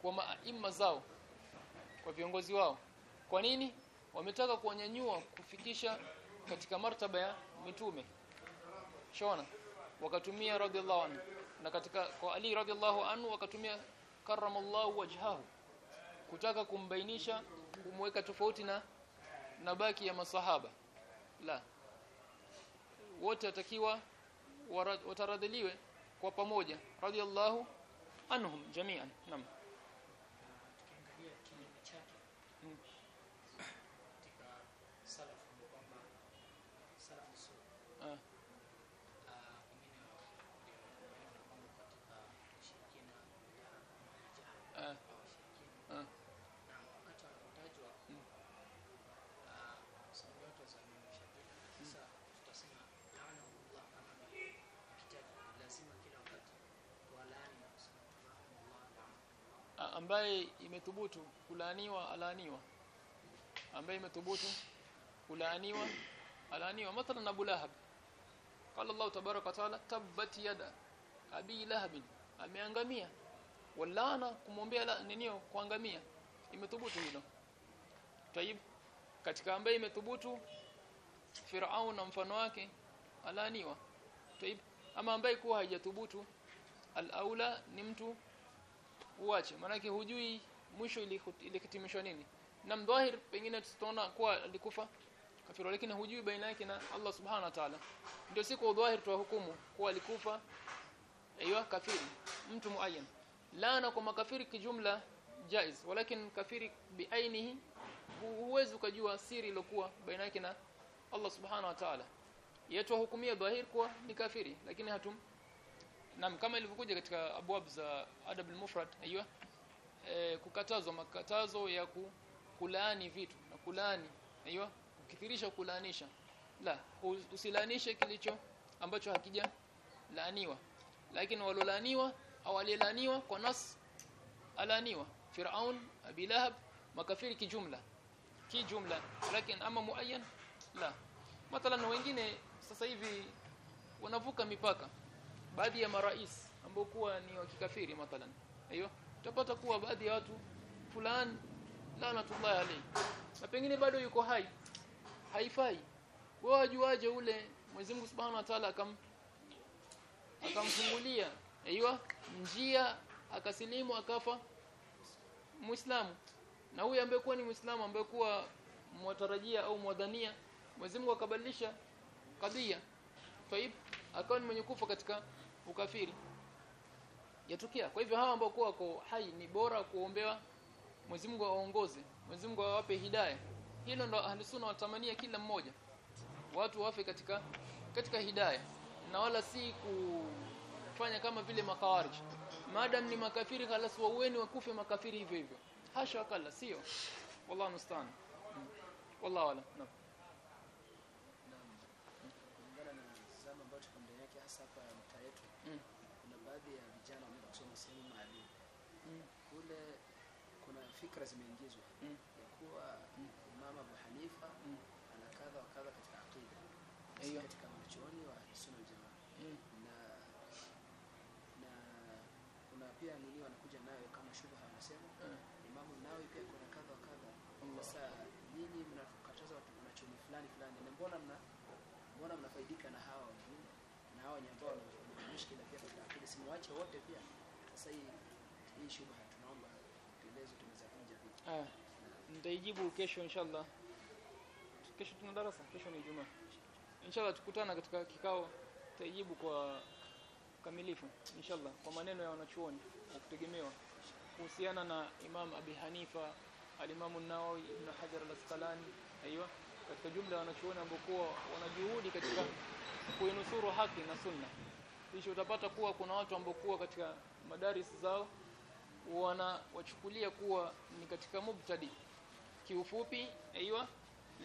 kwa maima zao kwa viongozi wao. Kwa nini? Wametaka kuwanyanyua kufikisha katika martaba ya mitume. Shona wakatumia radhiallahu anhu. Na katika kwa Ali radhiallahu anhu wakatumia karamallahu wajhahu. Kutaka kumbainisha kumweka tofauti na na baki ya masahaba. La. Wote watakiwa wataradhiliwe kwa pamoja. Radiyallahu anhum jami'an naam na tukiangalia kinyume chake Mm. katika salafu ni kwamba salafu su Ah. ah, wengine waliona kwamba katika ushirikina bid'a kama jahl Ah. au ushirikina Ah. na wakati wanapotajwa Mm. ah, sababu watu wazalimisha bid'a sasa tutasema laanahullah kama akitaja lazima kila wakati walaani na kusema tunaanullah laana A- ambaye imethubutu kulaaniwa alaaniwa. Ambaye imethubutu kulaaniwa alaaniwa. Mathalan Abu Lahab. Qala Allah wa taala tabbat yada abi lahab ameangamia. Walana kumwombea ninio kuangamia. Imethubutu hilo. Tayib katika ambaye imethubutu firao na mfano wake alaaniwa. Tayib ama ambaye kuwa haijathubutu al-aula ni mtu uache. Maanake hujui mwisho ilikitimishwa nini. Na mdhahir pengine tutaona kuwa alikufa kafiru lakini hujui baina yake na Allah subhanahu wa ta'ala. Ndio siku udhahir tuwahukumu kuwa alikufa aiywa kafiri mtu muayyan. Laana kwa makafiri kijumla jaiz walakin kafiri biainihi hu- huwezi ukajua siri iliyokuwa baina yake na Allah subhanahu wa ta'ala. Yetu hukumia dhahir kuwa ni kafiri lakini hatum Naam kama ilivyokuja katika abwab za adab al-mufrad aiyo e, kukatazwa makatazo ya ku, kulaani vitu na kulaani aiyo kukithirisha kulaanisha la usilaanishe kilicho ambacho hakija laaniwa lakini walolaaniwa au alilaniwa kwa nas alaaniwa Firaun abilahab makafiri kijumla. Kijumla. Lakini ama muayyan la. Mathalan wengine sasa hivi wanavuka mipaka baadhi ya marais ambao kuwa ni wa kikafiri mathalan. Hiyo utapata kuwa baadhi ya watu fulani laanatullahi alayhi. Na pengine bado yuko hai. Haifai. Wao wajuaje ule Mwenyezi Mungu Subhanahu wa Ta'ala akam akamfungulia? Aiyo njia akasilimu akafa muislamu. Na huyu ambaye kuwa ni muislamu ambaye kuwa mwatarajia au mwadhania Mwenyezi Mungu akabadilisha kadhia. Faib akawa ni mwenye kufa katika ukafiri. Yatukia. Kwa hivyo hawa ambao kuwa wako hai ni bora kuombewa Mwenyezi Mungu awaongoze Mwenyezi Mungu awape hidayah hilo ndo ahli sunna watamania kila mmoja. Watu wafe katika katika hidayah na wala si kufanya kama vile makawarij. Madam ni makafiri halas waueni wakufe makafiri hivyo hivyo. Hasha wakala sio? Wallahu musta'an. Mm. wallahu ala naam kulingana na zama ambayo tuko ndani yake hasa hapa mtaa yetu Mm. kuna baadhi ya vijana wameenda kusoma sehemu maalum Mm. kule kuna fikra zimeingizwa. Mm. ya kuwa Imam Abu Hanifa Mm. ana kadha wa kadha katika aqida. Hiyo. katika wanachuoni wa Sunna Jamaa. Mm. na na kuna pia nini wanakuja nayo kama shubha wanasema Mm. Imam Nawawi pia kuna kadha wa kadha. Sasa nyinyi mnakataza watu wanachuoni fulani fulani na mbona mna mbona mnafaidika na hawa wengine? Na hawa wenye ambao wana mushkila pia katika aqida, simwache wote pia. Sasa hii hii shubha tunaomba tueleze Ah, kesho inshallah. Kesho tuna darasa, kesho ni Ijumaa. Inshallah tukutana katika kikao tutajibu kwa kamilifu inshallah kwa maneno ya wanachuoni wa kutegemewa kuhusiana na Imam Abi Hanifa, al-Imam an-Nawawi, Ibn Hajar al-Asqalani, aiywa katika jumla wanachuoni ambao wanajuhudi katika kuinusuru haki na sunna. Kisha utapata kuwa kuna watu ambao katika madaris zao wana wachukulia kuwa ni katika mubtadi. Kiufupi aiywa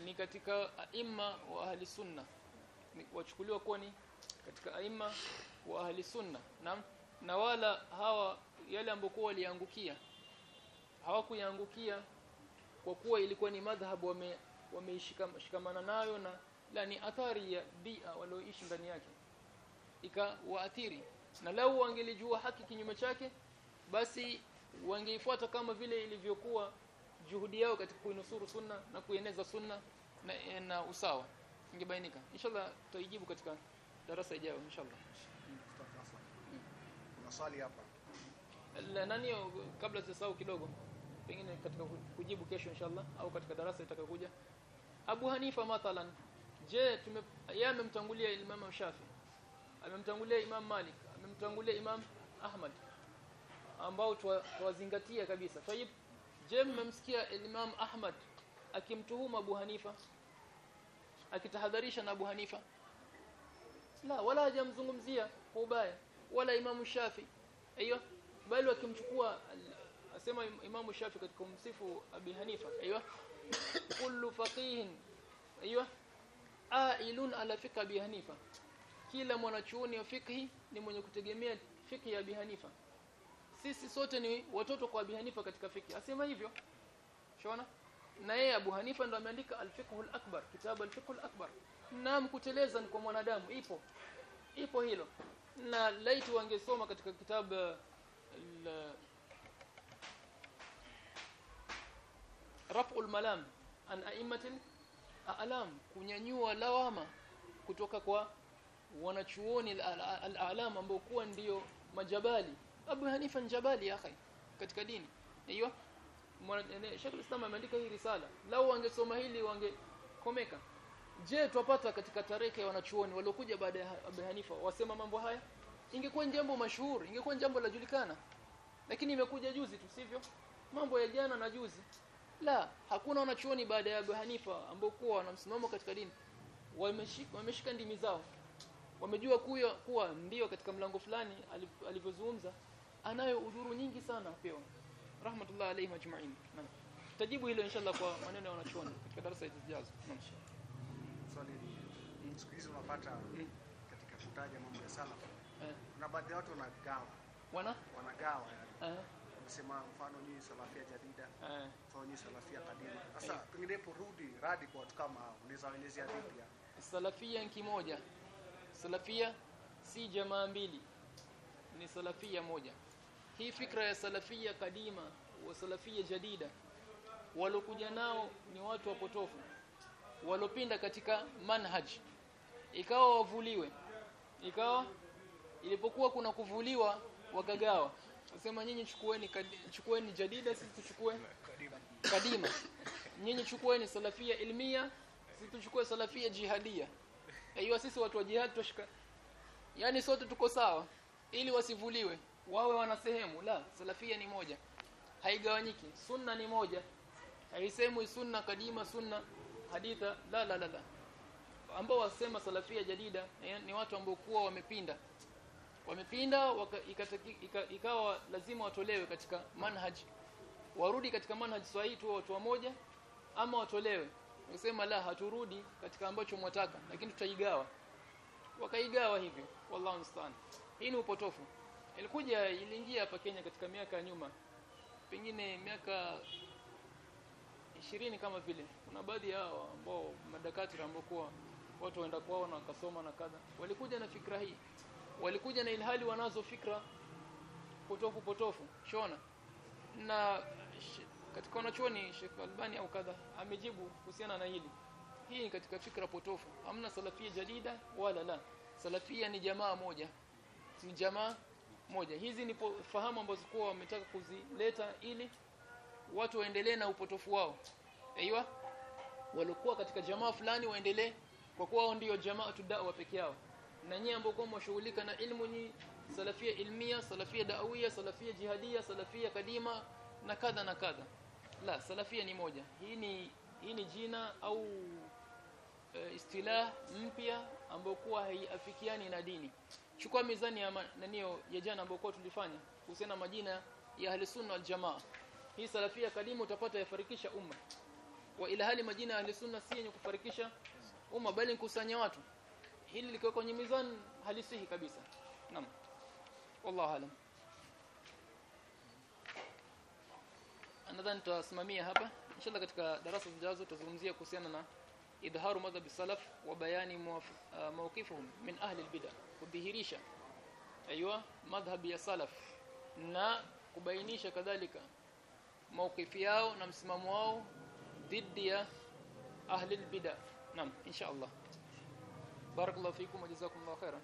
ni katika aima wa ahli sunna. Wachukuliwa kuwa ni katika aima wa ahli sunna. Na, na wala hawa yale ambokuwa waliangukia hawakuyaangukia kwa kuwa ilikuwa ni madhhabu wame wameishikamana nayo na la ni athari ya bia walioishi ndani yake. Ikawaathiri na lau wangelijua haki kinyume chake basi wangeifuata kama vile ilivyokuwa juhudi yao katika kuinusuru sunna na kueneza sunna na, na usawa. Ingebainika. Inshallah tutaijibu katika darasa ijayo inshallah. Kuna swali hapa nani kabla sisahau kidogo pengine katika kujibu kesho inshallah au katika darasa itakayokuja. Abu Hanifa mathalan. Je tume yeye amemtangulia Imam Shafi amemtangulia Imam Malik amemtangulia Imam Ahmad ambao tuwazingatia kabisa. Tayib je mmemsikia Imam Ahmad akimtuhuma Abu Hanifa? Akitahadharisha na Abu Hanifa? La wala hajamzungumzia kwa ubaya. Wala Imam Shafi. Aiyo bali akimchukua asema Imam Shafi katika msifu Abi Hanifa. Aiyo kullu faqihin. Aiyo ailun ala fiqh Abi Hanifa. Kila mwanachuoni wa fikhi ni mwenye kutegemea fikhi ya Abi Hanifa sisi sote ni watoto kwa Abi Hanifa katika fikhi asema hivyo shona na yeye Abu Hanifa ndo ameandika al-fiqhul akbar kitabu al-fiqhul akbar naam kuteleza ni kwa mwanadamu ipo ipo hilo na laiti wangesoma katika kitabu raf'ul malam an a'immatil a'lam kunyanyua lawama kutoka kwa wanachuoni al-a'lam ambao kuwa ndio majabali Abu Hanifa njabali ya akhi katika dini. Aiyo Sheikh Islam ameandika hii risala. Lau wangesoma hili wangekomeka. Je tupata katika tarehe ya wanachuoni waliokuja baada ya Abu Hanifa wasema mambo haya? Ingekuwa jambo mashuhuri ingekuwa jambo la julikana. Lakini imekuja juzi tu sivyo? Mambo ya jana na juzi. La hakuna wanachuoni baada ya Abu Hanifa ambao kuwa wanamsimamo katika dini. Wameshika wameshika ndimi zao. Wamejua kuwa, kuwa ndio katika mlango fulani alivyozungumza anayo udhuru nyingi sana apewa rahmatullah alayhi majma'in. Tajibu hilo inshallah kwa maneno ya wanachuoni katika darasa zijazo. Swali siku hizi unapata katika kutaja mambo ya salaf. Eh. Kuna baadhi ya watu wanagawa. Wana? Wanagawa yani. Unasema mfano nyinyi salafia jadida. Eh. Mfano nyinyi salafia kadima. Sasa penginepo rudi radi kwa watu kama hao unaweza waelezea vipi salafia ni kimoja. Salafia si jamaa mbili. Ni salafia moja hii fikra ya salafia kadima wa salafia jadida walokuja nao ni watu wapotofu walopinda katika manhaj. Ikawa wavuliwe ikawa ilipokuwa kuna kuvuliwa wakagawa. Kusema nyinyi chukueni chukueni jadida sisi tuchukue kadima. Nyinyi chukueni salafia ilmia sisi tuchukue salafia jihadia. Hiyo sisi watu wa jihad tushika yani sote tuko sawa ili wasivuliwe wawe wana sehemu. La salafia ni moja. Haigawanyiki. Sunna ni moja. Haisemwi sunna kadima sunna haditha la la la la. Ambao wasema salafia jadida eh, ni watu ambao kuwa wamepinda. Wamepinda ikawa ika, ika, ikawa lazima watolewe katika manhaj. Warudi katika manhaj sahihi tu watu wamoja ama watolewe. Wasema la haturudi katika ambacho mwataka lakini tutaigawa. Wakaigawa hivyo. Wallahu musta'an. Hii ni upotofu ilikuja iliingia hapa Kenya katika miaka ya nyuma. Pengine miaka ishirini kama vile. Kuna baadhi yao ambao madakatari ambao kwa watu waenda kwao na wakasoma na kadha. Walikuja na fikra hii. Walikuja na ilhali wanazo fikra. Potofu potofu. Shona. Na sh, katika wanachuoni Sheikh Albani au kadha amejibu kuhusiana na hili. Hii ni katika fikra potofu. Hamna salafia jadida wala la. Salafia ni jamaa moja. Ni jamaa moja. Hizi ni fahamu ambazo kwa wametaka kuzileta ili watu waendelee na upotofu wao. Aiywa walikuwa katika jamaa fulani waendelee kwa kuwa wao ndio jamaa tudawa peke yao. Na nyinyi ambao kwa mshughulika na ilmu ni salafia ilmia salafia dawia salafia jihadia salafia kadima na kadha na kadha. La salafia ni moja. Hii ni hii ni jina au e, istilah mpya ambayo kuwa haiafikiani na dini chukua mizani ya nanio ya jana ambayo kwa tulifanya kuhusiana na majina ya ahli sunna wal jamaa. Hii salafia kadimu utapata yafarikisha umma. Wa ila hali majina ya ahli sunna si yenye kufarikisha umma bali kusanya watu. Hili likiwa kwenye mizani halisihi kabisa. Naam. Wallahu alam. Nadhani tutasimamia hapa. Inshallah katika darasa zijazo tutazungumzia kuhusiana na إظهار مذهب السلف وبيان آه، موقفهم من أهل البدع. وبهريشة أيوة مذهب السلف نا كبينيشة كذلك. موقفياو نمسمامواو ضدية أهل البدع. نعم إن شاء الله. بارك الله فيكم وجزاكم الله خيرا.